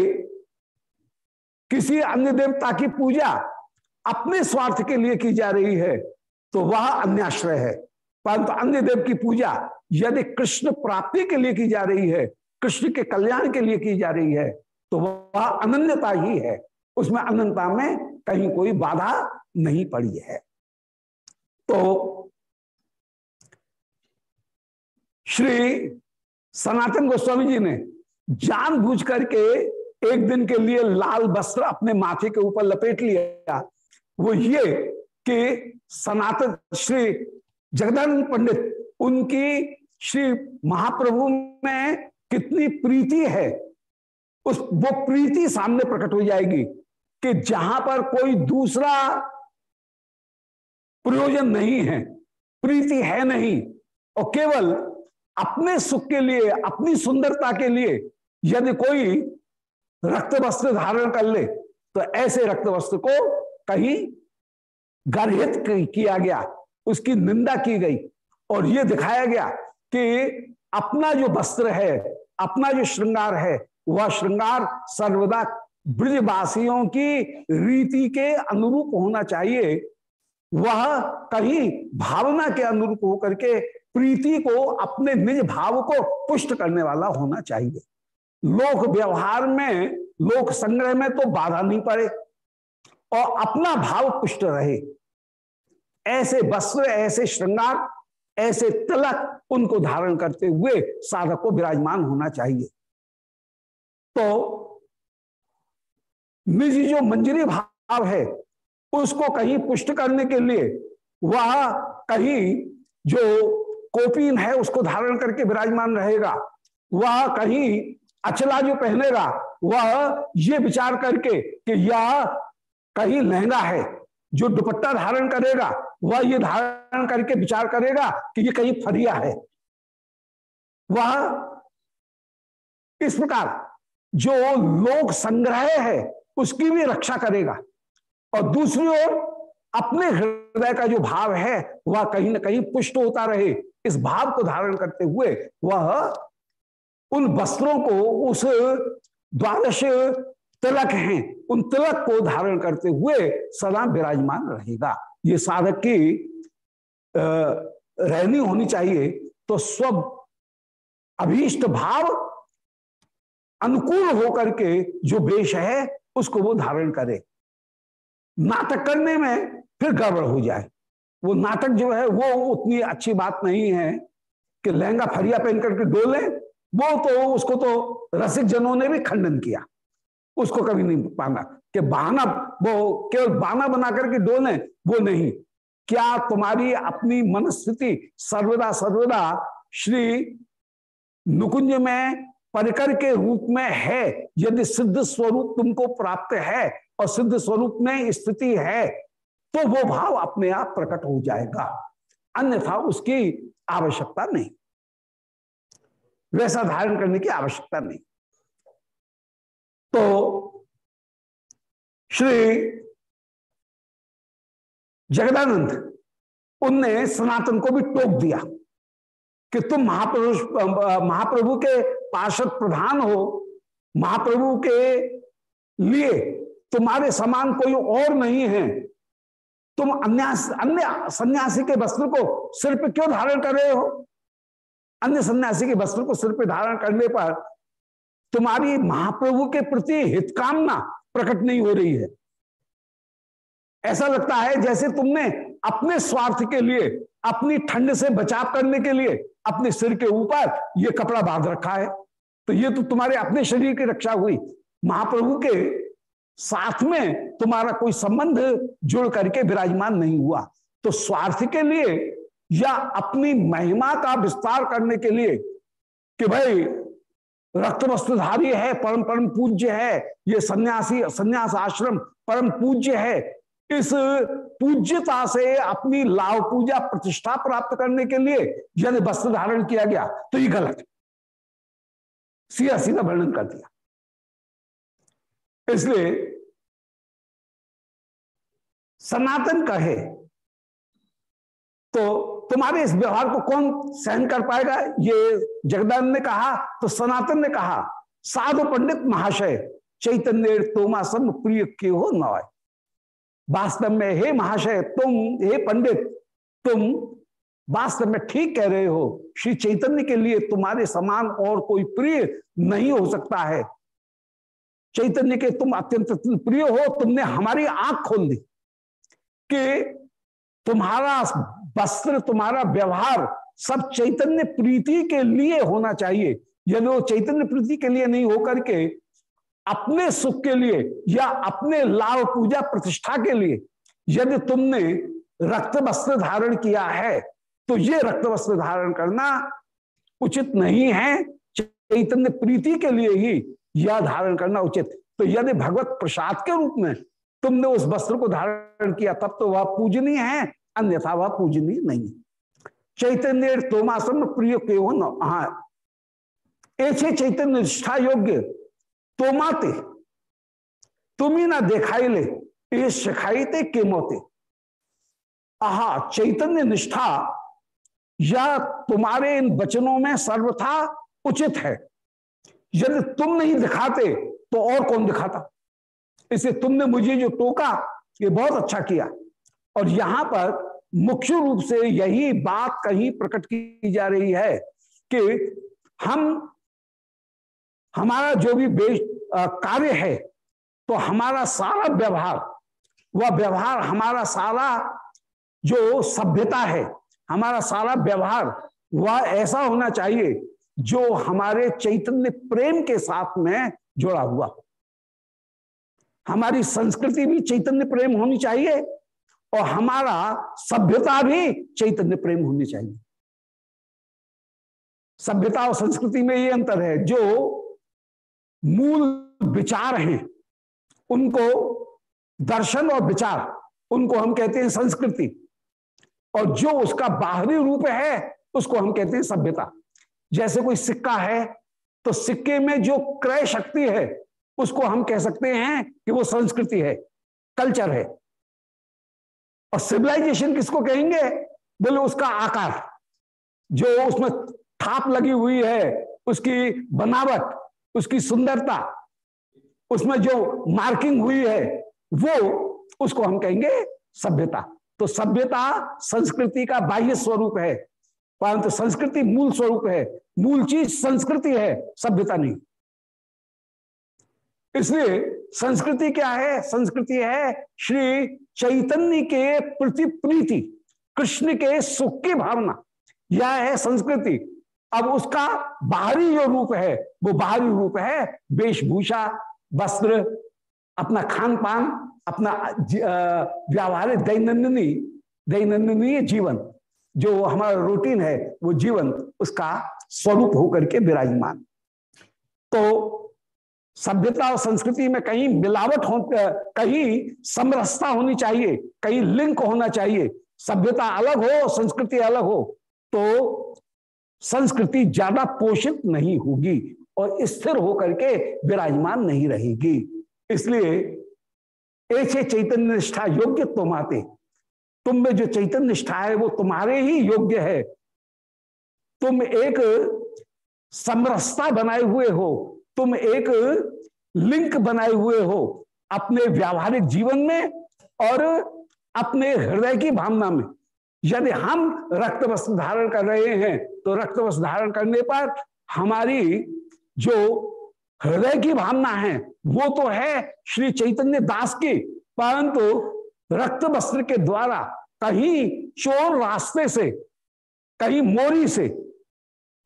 किसी अन्य देवता की पूजा अपने स्वार्थ के लिए की जा रही है तो वह अन्याश्रय है। परंतु अन्य देव की पूजा यदि कृष्ण प्राप्ति के लिए की जा रही है, कृष्ण के कल्याण के लिए की जा रही है तो वह अनन्यता ही है। उसमें अनंतता में कहीं कोई बाधा नहीं पड़ी है। तो श्री सनातन गोस्वामी जी ने जानबूझ करके एक दिन के लिए लाल वस्त्र अपने माथे के ऊपर लपेट लिया। वो ये कि सनातन श्री जगदानंद पंडित, उनकी श्री महाप्रभु में कितनी प्रीति है, उस, वो प्रीति सामने प्रकट हो जाएगी कि जहाँ पर कोई दूसरा प्रयोजन नहीं है, प्रीति है नहीं, और केवल अपने सुख के लिए, अपनी सुंदरता के लिए यदि कोई रक्त वस्त्र धारण कर ले तो ऐसे रक्त वस्त्र को कहीं गर्हित किया गया, उसकी निंदा की गई। और यह दिखाया गया कि अपना जो वस्त्र है, अपना जो श्रृंगार है, वह श्रृंगार सर्वदा ब्रजवासियों की रीति के अनुरूप होना चाहिए। वह कहीं भावना के अनुरूप होकर के प्रीति को, अपने निज भाव को पुष्ट करने वाला होना चाहिए। लोक व्यवहार में, लोक संग्रह में तो बाधा नहीं पड़े और अपना भाव पुष्ट रहे। ऐसे वस्त्र, ऐसे श्रृंगार, ऐसे तिलक उनको धारण करते हुए साधक को विराजमान होना चाहिए। तो निजी जो मंजरी भाव है, उसको कहीं पुष्ट करने के लिए वह कहीं जो कोपीन है, उसको धारण करके विराजमान रहेगा। वह कहीं अचला जो पहनेगा, वह ये विचार करके कि यह कहीं लहंगा है, जो दुपट्टा धारण करेगा, वह ये धारण करके विचार करेगा कि ये कहीं फरिया है। वह इस प्रकार जो लोक संग्रह है, उसकी भी रक्षा करेगा। और दूसरी ओर, अपने हृदय का जो भाव है, वह कहीं ना कहीं पुष्ट होता रहे। इस भाव को धारण करते हुए वह उन वस्त्रों को उस द्वादश तिलक हैं, उन तिलक को धारण करते हुए सदा विराजमान रहेगा। ये साधक की रहनी होनी चाहिए। तो स्व अभीष्ट भाव अनुकूल होकर के जो वेश है, उसको वो धारण करे। नाटक करने में फिर गड़बड़ हो जाए। वो नाटक जो है, वो उतनी अच्छी बात नहीं है कि लहंगा फरिया पहन करके डोले वो तो उसको तो रसिक जनों ने भी खंडन किया। उसको कभी नहीं पाना कि बहाना वो केवल बहाना बना करके डोले वो नहीं। क्या तुम्हारी अपनी मनस्थिति सर्वदा सर्वदा श्री नुकुंज में परिकर के रूप में है? यदि सिद्ध स्वरूप तुमको प्राप्त है और सिद्ध स्वरूप में स्थिति है तो वो भाव अपने आप प्रकट हो जाएगा। अन्यथा उसकी आवश्यकता नहीं। वैसा धारण करने की आवश्यकता नहीं। तो श्री जगदानंद, उनने सनातन को भी टोक दिया कि तुम महापुरुष, महाप्रभु के पार्षद प्रधान हो, महाप्रभु के लिए तुम्हारे समान कोई और नहीं है। तुम अन्य अन्य सन्यासी के वस्त्र को सिर पे क्यों धारण कर रहे हो? अन्य सन्यासी के वस्त्र को सिर पे धारण करने पर तुम्हारी महाप्रभु के प्रति हितकामना प्रकट नहीं हो रही है। ऐसा लगता है जैसे तुमने अपने स्वार्थ के लिए, अपनी ठंड से बचाव करने के लिए अपने सिर के ऊपर ये कपड़ा बाँध रखा है। तो ये तो तुम्हारे अपने शरीर की रक्षा हुई। महाप्रभु के साथ में तुम्हारा कोई संबंध जुड़ करके विराजमान नहीं हुआ। तो स्वार्थ के लिए या अपनी महिमा का विस्तार करने के लिए कि भाई रक्त वस्त्रधारी है, परम परम पूज्य है, ये सन्यासी, सन्यास आश्रम परम पूज्य है, इस पूज्यता से अपनी लाभ पूजा प्रतिष्ठा प्राप्त करने के लिए यदि वस्त्र धारण किया गया तो ये गलत सीधा सीधा वर्णन कर दिया। इसलिए सनातन कहे तो तुम्हारे इस व्यवहार को कौन सहन कर पाएगा? ये जगदान ने कहा तो सनातन ने कहा, साधु पंडित महाशय, चैतन्य तोमा सम प्रिय के हो नवाय। वास्तव में हे महाशय, तुम, हे पंडित, तुम वास्तव में ठीक कह रहे हो, श्री चैतन्य के लिए तुम्हारे समान और कोई प्रिय नहीं हो सकता है। चैतन्य के तुम अत्यंत प्रिय हो, तुमने हमारी आँख खोल दी कि तुम्हारा वस्त्र तुम्हारा व्यवहार सब चैतन्य प्रीति के लिए होना चाहिए। यदि वो चैतन्य प्रीति के लिए नहीं होकर के अपने सुख के लिए या अपने लाभ पूजा प्रतिष्ठा के लिए यदि तुमने रक्त वस्त्र धारण किया है तो ये रक्त वस्त्र धारण करना उचित नहीं है। चैतन्य प्रीति के लिए ही यह धारण करना उचित। तो यदि भगवत प्रसाद के रूप में तुमने उस वस्त्र को धारण किया, तब तो वह पूजनीय है। अन्यथा वह पूजनीय नहीं। चैतन्य तोमासन प्रिय के हो न? हाँ। ऐसे चैतन्य निष्ठा योग्य तोमाते। तुम्ही ना देखाई ले ये सिखाई थे के मोते। आहा, चैतन्य निष्ठा या तुम्हारे इन वचनों में सर्वथा उचित है। यदि तुम नहीं दिखाते तो और कौन दिखाता? इसे तुमने मुझे जो टोका, ये बहुत अच्छा किया। और यहाँ पर मुख्य रूप से यही बात कहीं प्रकट की जा रही है कि हम, हमारा जो भी कार्य है तो हमारा सारा व्यवहार, वह व्यवहार हमारा सारा जो सभ्यता है, हमारा सारा व्यवहार, वह ऐसा होना चाहिए जो हमारे चैतन्य प्रेम के साथ में जुड़ा हुआ हमारी संस्कृति भी चैतन्य प्रेम होनी चाहिए और हमारा सभ्यता भी चैतन्य प्रेम होनी चाहिए। सभ्यता और संस्कृति में ये अंतर है, जो मूल विचार हैं, उनको दर्शन और विचार, उनको हम कहते हैं संस्कृति, और जो उसका बाहरी रूप है, उसको हम कहते हैं सभ्यता। जैसे कोई सिक्का है तो सिक्के में जो क्रय शक्ति है, उसको हम कह सकते हैं कि वो संस्कृति है, कल्चर है। और सिविलाइजेशन किसको कहेंगे? बोले उसका आकार, जो उसमें थाप लगी हुई है, उसकी बनावट, उसकी सुंदरता, उसमें जो मार्किंग हुई है, वो उसको हम कहेंगे सभ्यता। तो सभ्यता संस्कृति का बाह्य स्वरूप है, परंतु संस्कृति मूल स्वरूप है, मूल चीज़ संस्कृति है, सभ्यता नहीं। इसलिए संस्कृति क्या है? संस्कृति है श्री चैतन्य के प्रति प्रीति, कृष्ण के सुख की भावना। यह है संस्कृति। अब उसका बाहरी जो रूप है, वो बाहरी रूप है वेशभूषा, वस्त्र, अपना खान पान अपना व्यावहारिक दैनंदिनी, दैनंदिनीय जीवन। जो हमारा रूटीन है, वो जीवन उसका स्वरूप होकर के विराजमान। तो सभ्यता और संस्कृति में कहीं मिलावट हो, कहीं समरसता होनी चाहिए, कहीं लिंक होना चाहिए। सभ्यता अलग हो, संस्कृति अलग हो तो संस्कृति ज़्यादा पोषित नहीं होगी और स्थिर होकर के विराजमान नहीं रहेगी। इसलिए ऐसे चैतन्य निष्ठा योग्य तुम आते तुम में जो चैतन्य निष्ठा है, वो तुम्हारे ही योग्य है। तुम एक समरसता बनाए हुए हो तुम एक लिंक बनाए हुए हो अपने व्यावहारिक जीवन में और अपने हृदय की भावना में। यदि हम रक्त वस्त्र धारण कर रहे हैं तो रक्त वस्त्र धारण करने पर हमारी जो हृदय की भावना है, वो तो है श्री चैतन्य दास की, परंतु रक्त वस्त्र के द्वारा कहीं चोर रास्ते से, कहीं मोरी से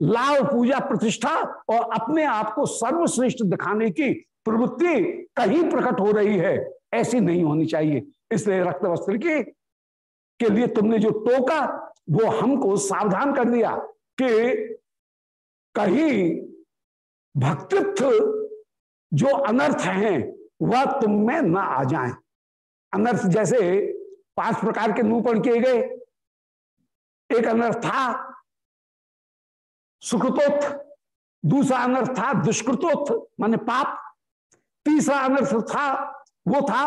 लाभ पूजा प्रतिष्ठा और अपने आप को सर्वश्रेष्ठ दिखाने की प्रवृत्ति कहीं प्रकट हो रही है। ऐसी नहीं होनी चाहिए। इसलिए रक्त वस्त्र की, के लिए तुमने जो टोका, वो हमको सावधान कर दिया कि कहीं भक्तित्व जो अनर्थ हैं, वह तुम में न आ जाए। अनर्थ जैसे पाँच प्रकार के निरूपण किए गए। एक अनर्थ था सुकृतोत्थ। दूसरा अनर्थ था दुष्कृतोत्थ, माने पाप। तीसरा अनर्थ था, वो था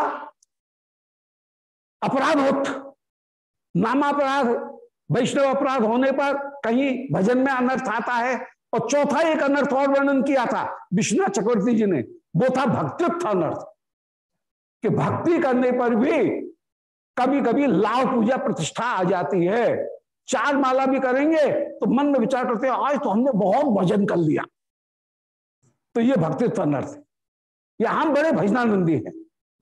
अपराधोत्थ। नामापराध, वैष्णव अपराध होने पर कहीं भजन में अनर्थ आता है और चौथा एक अनर्थ और वर्णन किया था विश्वनाथ चक्रवर्ती जी ने। वो था भक्तित्व अनर्थ। कि भक्ति करने पर भी कभी कभी लाभ पूजा प्रतिष्ठा आ जाती है। चार माला भी करेंगे तो मन में विचार करते हैं, आज तो हमने बहुत भजन कर लिया। तो ये भक्तित्व अनर्थ या हम बड़े भजनानंदी हैं।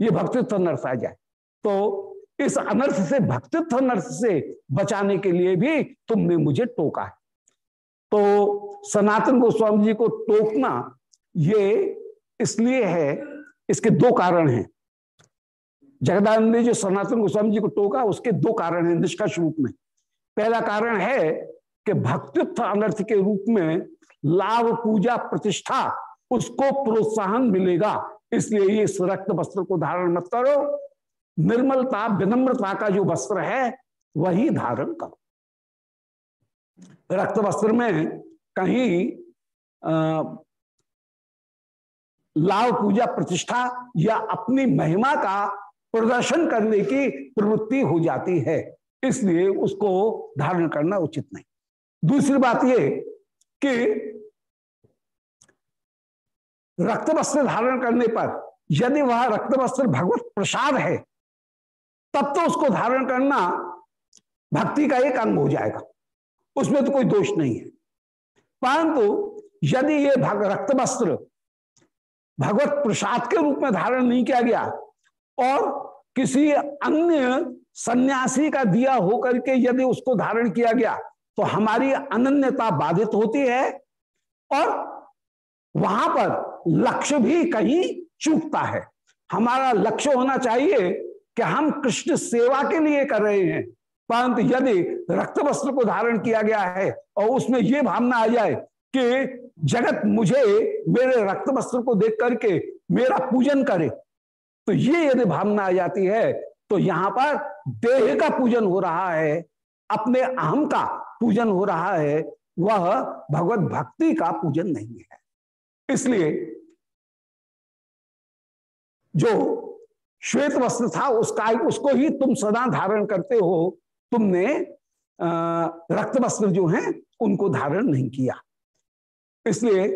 ये भक्तित्व अनर्थ आ जाए। तो इस अनर्थ से भक्तित्व अनर्थ से बचाने के लिए भी तुमने मुझे टोका है। तो सनातन गोस्वामी जी को टोकना, ये इसलिए है, इसके दो कारण हैं। जगदानंद ने जो सनातन गोस्वामी जी को टोका, उसके दो कारण हैं निष्कर्ष रूप में। पहला कारण है कि भक्तित्व अनर्थ के रूप में लाभ, पूजा, प्रतिष्ठा, उसको प्रोत्साहन मिलेगा। इसलिए ये रक्त वस्त्र को धारण मत करो। निर्मलता, विनम्रता का जो वस्त्र है, वही धारण करो। रक्त वस्त्र में कहीं लाभ, पूजा, प्रतिष्ठा या अपनी महिमा का प्रदर्शन करने की प्रवृत्ति हो जाती है। इसलिए उसको धारण करना उचित नहीं। दूसरी बात ये कि रक्त वस्त्र धारण करने पर यदि वह रक्त वस्त्र भगवत प्रसाद है, तब तो उसको धारण करना भक्ति का एक अंग हो जाएगा। उसमें तो कोई दोष नहीं है। परंतु यदि ये रक्त वस्त्र भगवत प्रसाद के रूप में धारण नहीं किया गया और किसी अन्य सन्यासी का दिया होकर के यदि उसको धारण किया गया तो हमारी अनन्यता बाधित होती है और वहाँ पर लक्ष्य भी कहीं चूकता है। हमारा लक्ष्य होना चाहिए कि हम कृष्ण सेवा के लिए कर रहे हैं, परंतु यदि रक्त वस्त्र को धारण किया गया है और उसमें यह भावना आ जाए कि जगत मुझे मेरे रक्त वस्त्र को देख करके मेरा पूजन करे तो ये यदि भावना आ जाती है तो यहाँ पर देह का पूजन हो रहा है, अपने अहम का पूजन हो रहा है, वह भगवत भक्ति का पूजन नहीं है। इसलिए जो श्वेत वस्त्र था, उसका उसको ही तुम सदा धारण करते हो। तुमने रक्त वस्त्र जो हैं, उनको धारण नहीं किया। इसलिए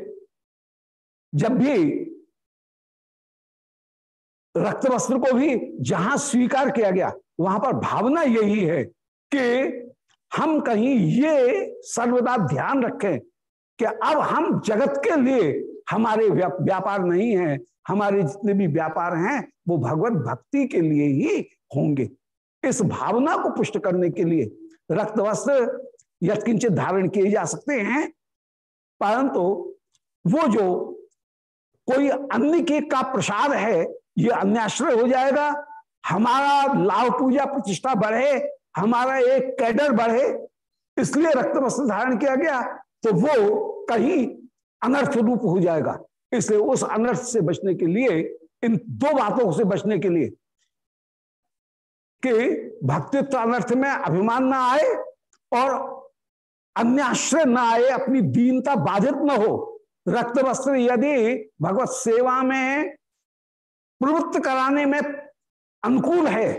जब भी रक्त वस्त्र को भी जहाँ स्वीकार किया गया, वहाँ पर भावना यही है कि हम कहीं ये सर्वदा ध्यान रखें कि अब हम जगत के लिए हमारे व्यापार नहीं है, हमारे जितने भी व्यापार हैं, वो भगवत भक्ति के लिए ही होंगे। इस भावना को पुष्ट करने के लिए रक्त वस्त्र यथकिंचित धारण किए जा सकते हैं, परंतु वो जो कोई अन्य के का प्रसाद है ये अन्याश्रय हो जाएगा। हमारा लाभ पूजा प्रतिष्ठा बढ़े, हमारा एक कैडर बढ़े, इसलिए रक्त वस्त्र धारण किया गया तो वो कहीं अनर्थ रूप हो जाएगा। इसलिए उस अनर्थ से बचने के लिए, इन दो बातों से बचने के लिए कि भक्तित्व अनर्थ में अभिमान ना आए और अन्य आश्रय न आए, अपनी दीनता बाधित न हो। रक्त वस्त्र यदि भगवत सेवा में प्रवृत्त कराने में अनुकूल है,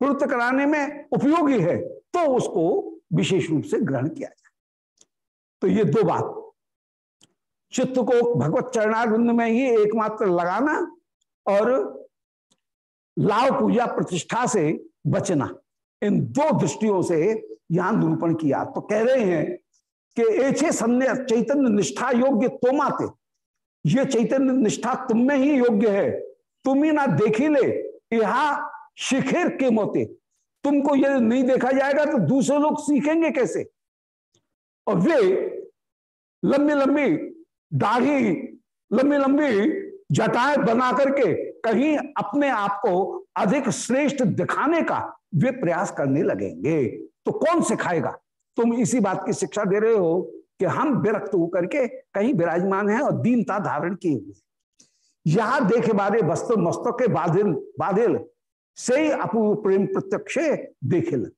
प्रवृत्त कराने में उपयोगी है तो उसको विशेष रूप से ग्रहण किया जाए। तो ये दो बात। चित्त को भगवत चरणारिंद में ही एकमात्र लगाना और लाभ पूजा प्रतिष्ठा से बचना, इन दो दृष्टियों से यहाँ निरूपण किया। तो कह रहे हैं कि ऐसे सन्या चैतन्य निष्ठा योग्य तो माते ये चैतन्य निष्ठा तुम में ही योग्य है। तुम ही ना देखी ले यहा शिखिर के मोते तुमको यदि नहीं देखा जाएगा तो दूसरे लोग सीखेंगे कैसे? और वे लंबी लंबी दाढ़ी, लंबी लंबी जटाएँ बना करके कहीं अपने आप को अधिक श्रेष्ठ दिखाने का वे प्रयास करने लगेंगे। तो कौन सिखाएगा? तुम इसी बात की शिक्षा दे रहे हो कि हम विरक्त होकर के कहीं विराजमान हैं और दीनता धारण किए हुए यहाँ देखे बारे वस्त्र मस्तक के बाधिल बाधिल, से अपूर्व प्रेम प्रत्यक्ष देखिल।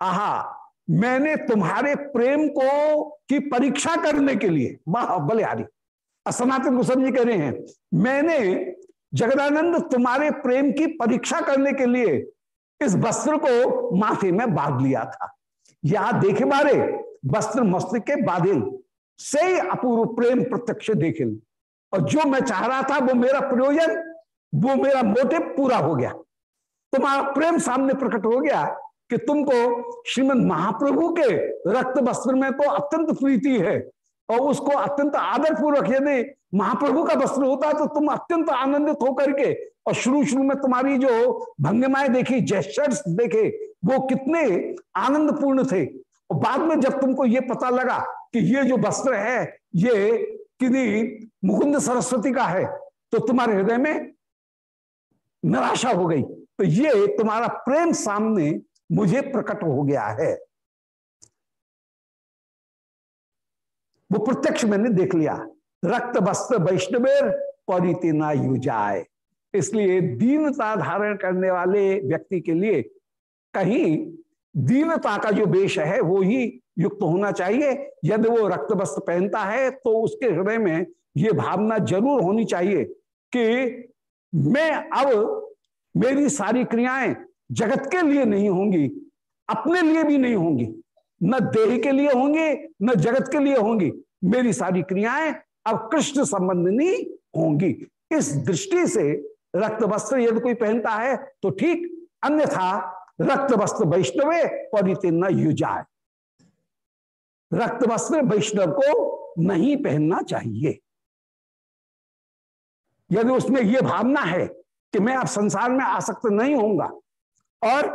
आहा, मैंने तुम्हारे प्रेम को, की परीक्षा करने के लिए, वाह, बलिहारी। सनातन गोस्वामी जी कह रहे हैं, मैंने जगदानंद तुम्हारे प्रेम की परीक्षा करने के लिए इस वस्त्र को माथे में बाँध लिया था। यहाँ देखे बारे, वस्त्र मस्त्र के बादल से अपूर्व प्रेम प्रत्यक्ष देखे और जो मैं चाह रहा था, वो मेरा प्रयोजन, वो मेरा मोटिव पूरा हो गया। तुम्हारा प्रेम सामने प्रकट हो गया कि तुमको श्रीमद महाप्रभु के रक्त वस्त्र में तो अत्यंत प्रीति है और उसको अत्यंत आदर पूर्वक यदि महाप्रभु का वस्त्र होता तो तुम अत्यंत आनंदित होकर के और शुरू शुरू में तुम्हारी जो भंगिमाएँ देखी जेस्टर्स देखे, वो कितने आनंदपूर्ण थे। और बाद में जब तुमको ये पता लगा कि ये जो वस्त्र है, ये किन्हीं मुकुंद सरस्वती का है तो तुम्हारे हृदय में निराशा हो गई। तो ये तुम्हारा प्रेम सामने मुझे प्रकट हो गया है। वो प्रत्यक्ष मैंने देख लिया। रक्त, वस्त्र, वैष्णवेर परिति ना युजाए इसलिए दीनता धारण करने वाले व्यक्ति के लिए कहीं दीनता का जो वेश है, वो ही युक्त होना चाहिए। यदि वो रक्त वस्त्र पहनता है तो उसके हृदय में ये भावना ज़रूर होनी चाहिए कि मैं अब मेरी सारी क्रियाएँ जगत के लिए नहीं होंगी, अपने लिए भी नहीं होंगी। न देह के लिए होंगी, न जगत के लिए होंगी। मेरी सारी क्रियाएँ अब कृष्ण संबंधिनी होंगी। इस दृष्टि से रक्त वस्त्र यदि कोई पहनता है तो ठीक। अन्यथा रक्त वस्त्र वैष्णवे परित न युजाए। रक्त वस्त्र वैष्णव को नहीं पहनना चाहिए। यदि उसमें यह भावना है कि मैं अब संसार में आसक्त नहीं होऊँगा और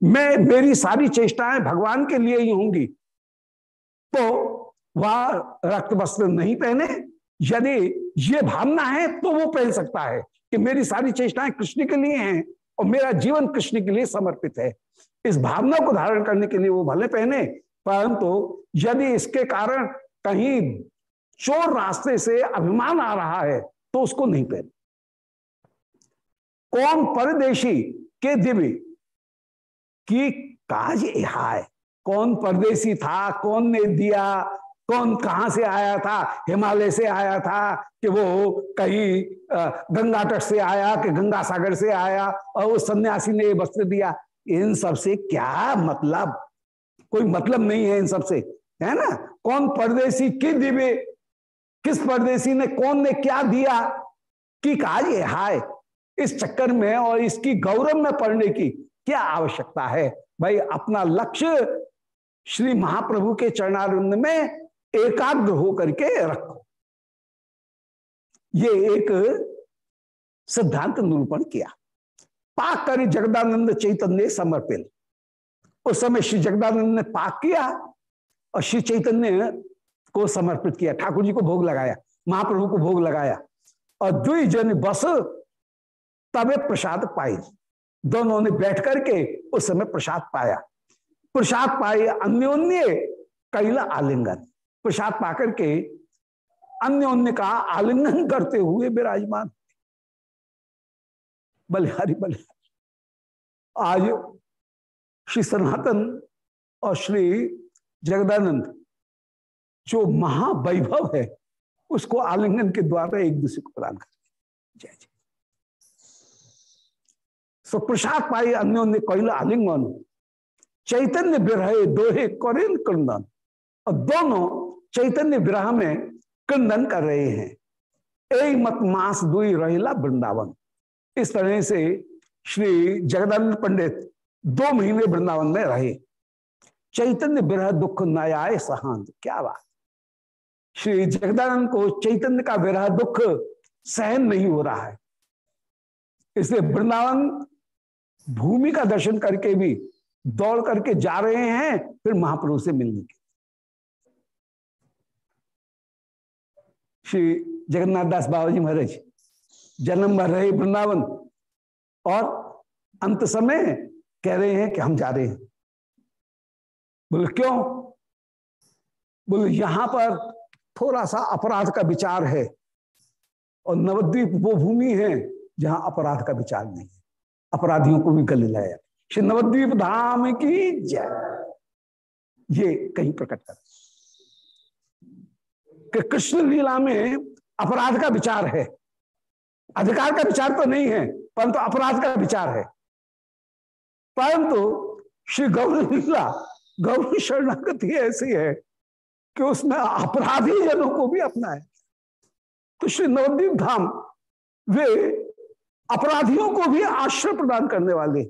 मैं मेरी सारी चेष्टाएँ भगवान के लिए ही होंगी तो वह रक्त वस्त्र नहीं पहने। यदि ये भावना है तो वो पहन सकता है कि मेरी सारी चेष्टाएँ कृष्ण के लिए हैं। और मेरा जीवन कृष्ण के लिए समर्पित है। इस भावना को धारण करने के लिए वो भले पहने, परंतु तो यदि इसके कारण कहीं चोर रास्ते से अभिमान आ रहा है तो उसको नहीं पहने। कौन परदेशी के दिव्य की काज है कौन परदेशी था, कौन ने दिया कौन कहाँ से आया था? हिमालय से आया था कि वो कहीं गंगा तट से आया कि गंगा सागर से आया और उस सन्यासी ने वस्त्र दिया। इन सबसे क्या मतलब? कोई मतलब नहीं है इन सबसे, है ना? कौन परदेसी कि दिवे, किस परदेसी ने, कौन ने क्या दिया? कि कहा ये हाय, इस चक्कर में और इसकी गौरव में पढ़ने की क्या आवश्यकता है? भाई, अपना लक्ष्य श्री महाप्रभु के चरणारिंद में एकाग्र होकर के रखो। ये एक सिद्धांत निरूपण किया। पाक कर जगदानंद चैतन्य समर्पित। उस समय श्री जगदानंद ने पाक किया और श्री चैतन्य को समर्पित किया। ठाकुर जी को भोग लगाया, महाप्रभु को भोग लगाया और दुई जन बस तबे प्रसाद पाई दोनों ने बैठ करके उस समय प्रसाद पाया। प्रसाद पाए अन्योन्य कैला आलिंगन प्रसाद पाकर के अन्य अन्य का आलिंगन करते हुए विराजमान। बलिहारी बलिहारी। आज श्री सनातन और श्री जगदानंद, जो महावैभव है, उसको आलिंगन के द्वारा एक दूसरे को प्रदान कर जय जय। सो प्रसाद पाई अन्योन्य कैल आलिंगन, चैतन्य विरह दोहे करें क्रंदन और दोनों चैतन्य विरह में क्रंदन कर रहे हैं। एक मत मास दुई रहिला वृंदावन। इस तरह से श्री जगदानंद पंडित दो महीने वृंदावन में रहे। चैतन्य विरह दुख नयाय सहांत क्या बात। श्री जगदानंद को चैतन्य का विरह दुख सहन नहीं हो रहा है। इसलिए वृंदावन भूमि का दर्शन करके भी दौड़ करके जा रहे हैं, फिर महाप्रभु से मिलने के श्री जगन्नाथ दास बाबा जी महाराज, जन्म भर रहे वृंदावन और अंत समय कह रहे हैं कि हम जा रहे हैं। बोले, क्यों? बोले, यहाँ पर थोड़ा सा अपराध का विचार है और नवद्वीप वो भूमि है जहाँ अपराध का विचार नहीं है। अपराधियों को भी गले लाया। श्री नवद्वीप धाम की जय। ये कहीं प्रकट कर कि कृष्ण लीला में अपराध का विचार है। अधिकार का विचार तो नहीं है, परंतु अपराध का विचार है। परंतु श्री गौरी लीला, गौरी शरणागति ऐसी है कि उसमें अपराधी जनों को भी अपना है तो श्री नवद्वीप धाम, वे अपराधियों को भी आश्रय प्रदान करने वाले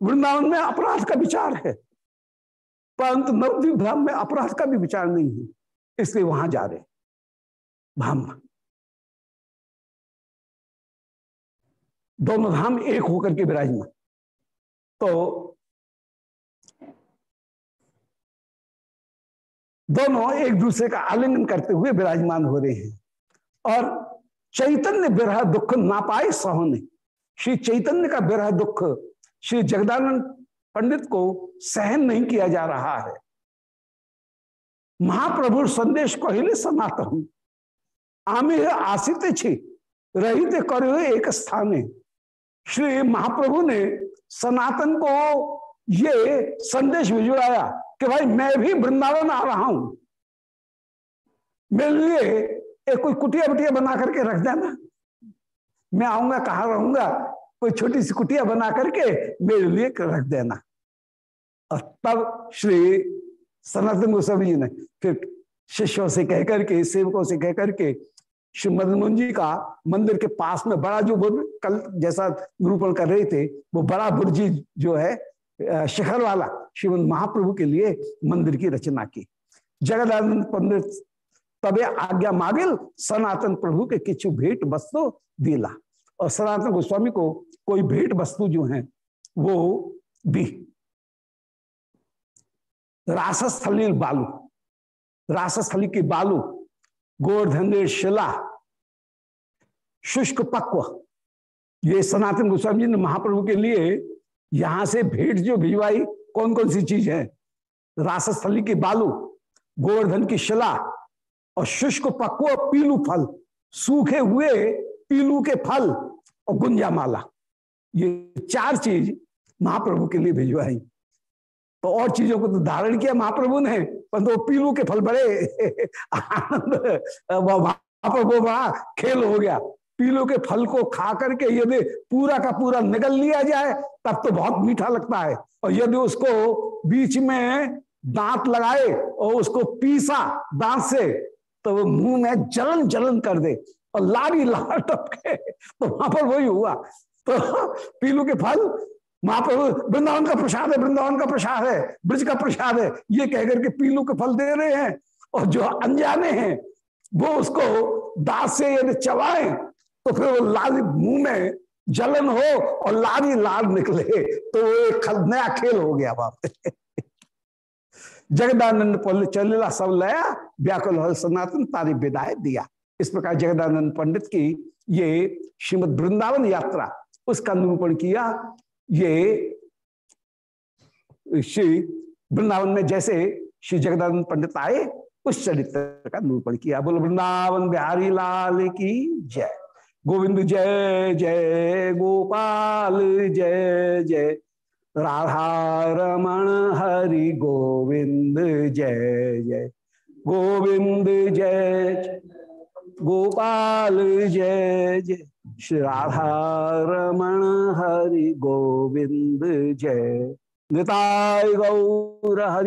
वृंदावन में अपराध का विचार है। परंतु नवद्वीप धाम में अपराध का भी विचार नहीं है, इसलिए वहाँ जा रहे धाम दोनों धाम एक होकर के विराजमान। तो दोनों एक दूसरे का आलिंगन करते हुए विराजमान हो रहे हैं। और चैतन्य विरह दुख ना पाए सहोने श्री चैतन्य का विरह दुख श्री जगदानंद पंडित को सहन नहीं किया जा रहा है। महाप्रभु संदेश कहले सनातन आमे आसित छी, रहित करो एक स्थाने। श्री महाप्रभु ने सनातन को ये संदेश भिजवाया कि भाई मैं भी वृंदावन आ रहा हूँ। मेरे लिए एक कोई कुटिया बुटिया बना करके रख देना। मैं आऊँगा, कहा रहूँगा? कोई छोटी सी कुटिया बना करके मेरे लिए रख देना। और तब श्री सनातन गोस्वामी जी ने फिर शिष्यों से कह करके सेवकों से कह करके श्री मदन मोहन जी का मंदिर के पास में बड़ा जो बुर्ज कल जैसा निरूपण कर रहे थे, वो बड़ा बुर्जी जो है शिखर वाला श्रीमद महाप्रभु के लिए मंदिर की रचना की। जगदानंद पंडित तबे आज्ञा मागिल, सनातन प्रभु के किचु भेंट वस्तु दिला। और सनातन गोस्वामी को कोई भेंट वस्तु जो है, वो दी। रासस्थली बालू, रासस्थली की बालू गोवर्धन शिला, शुष्क पक्व, ये सनातन गोस्वामी जी ने महाप्रभु के लिए यहाँ से भेंट जो भिजवाई कौन कौन सी चीज़ है? रासस्थली की बालू, गोवर्धन की शिला और शुष्क पक्व, पीलू फल, सूखे हुए पीलू के फल। और गुंजा माला। ये चार चीज़ महाप्रभु के लिए भिजवाई। तो और चीज़ों को तो धारण किया महाप्रभु ने पर तो पीलू के फल बड़े आनंद महाप्रभु बड़ा खेल हो गया। पीलू के फल को खा करके यदि पूरा का पूरा निगल लिया जाए, तब तो बहुत मीठा लगता है। और यदि उसको बीच में दांत लगाए और उसको पीसा दांत से तो वो मुँह में जलन जलन कर दे। और लारी लाल टपके तो वहाँ पर वही हुआ। तो पीलू के फल महाप्रभु वृंदावन का प्रसाद है, वृंदावन का प्रसाद है, ब्रज का प्रसाद है। ये कहकर के पीलू के फल दे रहे हैं और जो अनजाने हैं, वो उसको दास से यदि चबाए तो फिर वो लाल मुँह में जलन हो और ही लाल निकले तो एक नया खेल हो गया बाप जगदानंद चलेला सब लया, व्याकुल सनातन, तारी विदाय दिया। इस प्रकार जगदानंद पंडित की ये श्रीमद वृंदावन यात्रा, उसका निरूपण किया। ये श्री वृंदावन में जैसे श्री जगदानंद पंडित आए, उस चरित्र का निरूपण किया। बोल, वृंदावन बिहारी लाल की जय। गोविंद जय जय गोपाल, जय जय। राधा रमण हरि गोविंद जय जय। गोविंद जय। गोपाल जय जय। श्री राधा हरि गोविंद जय। निताय गौर हरि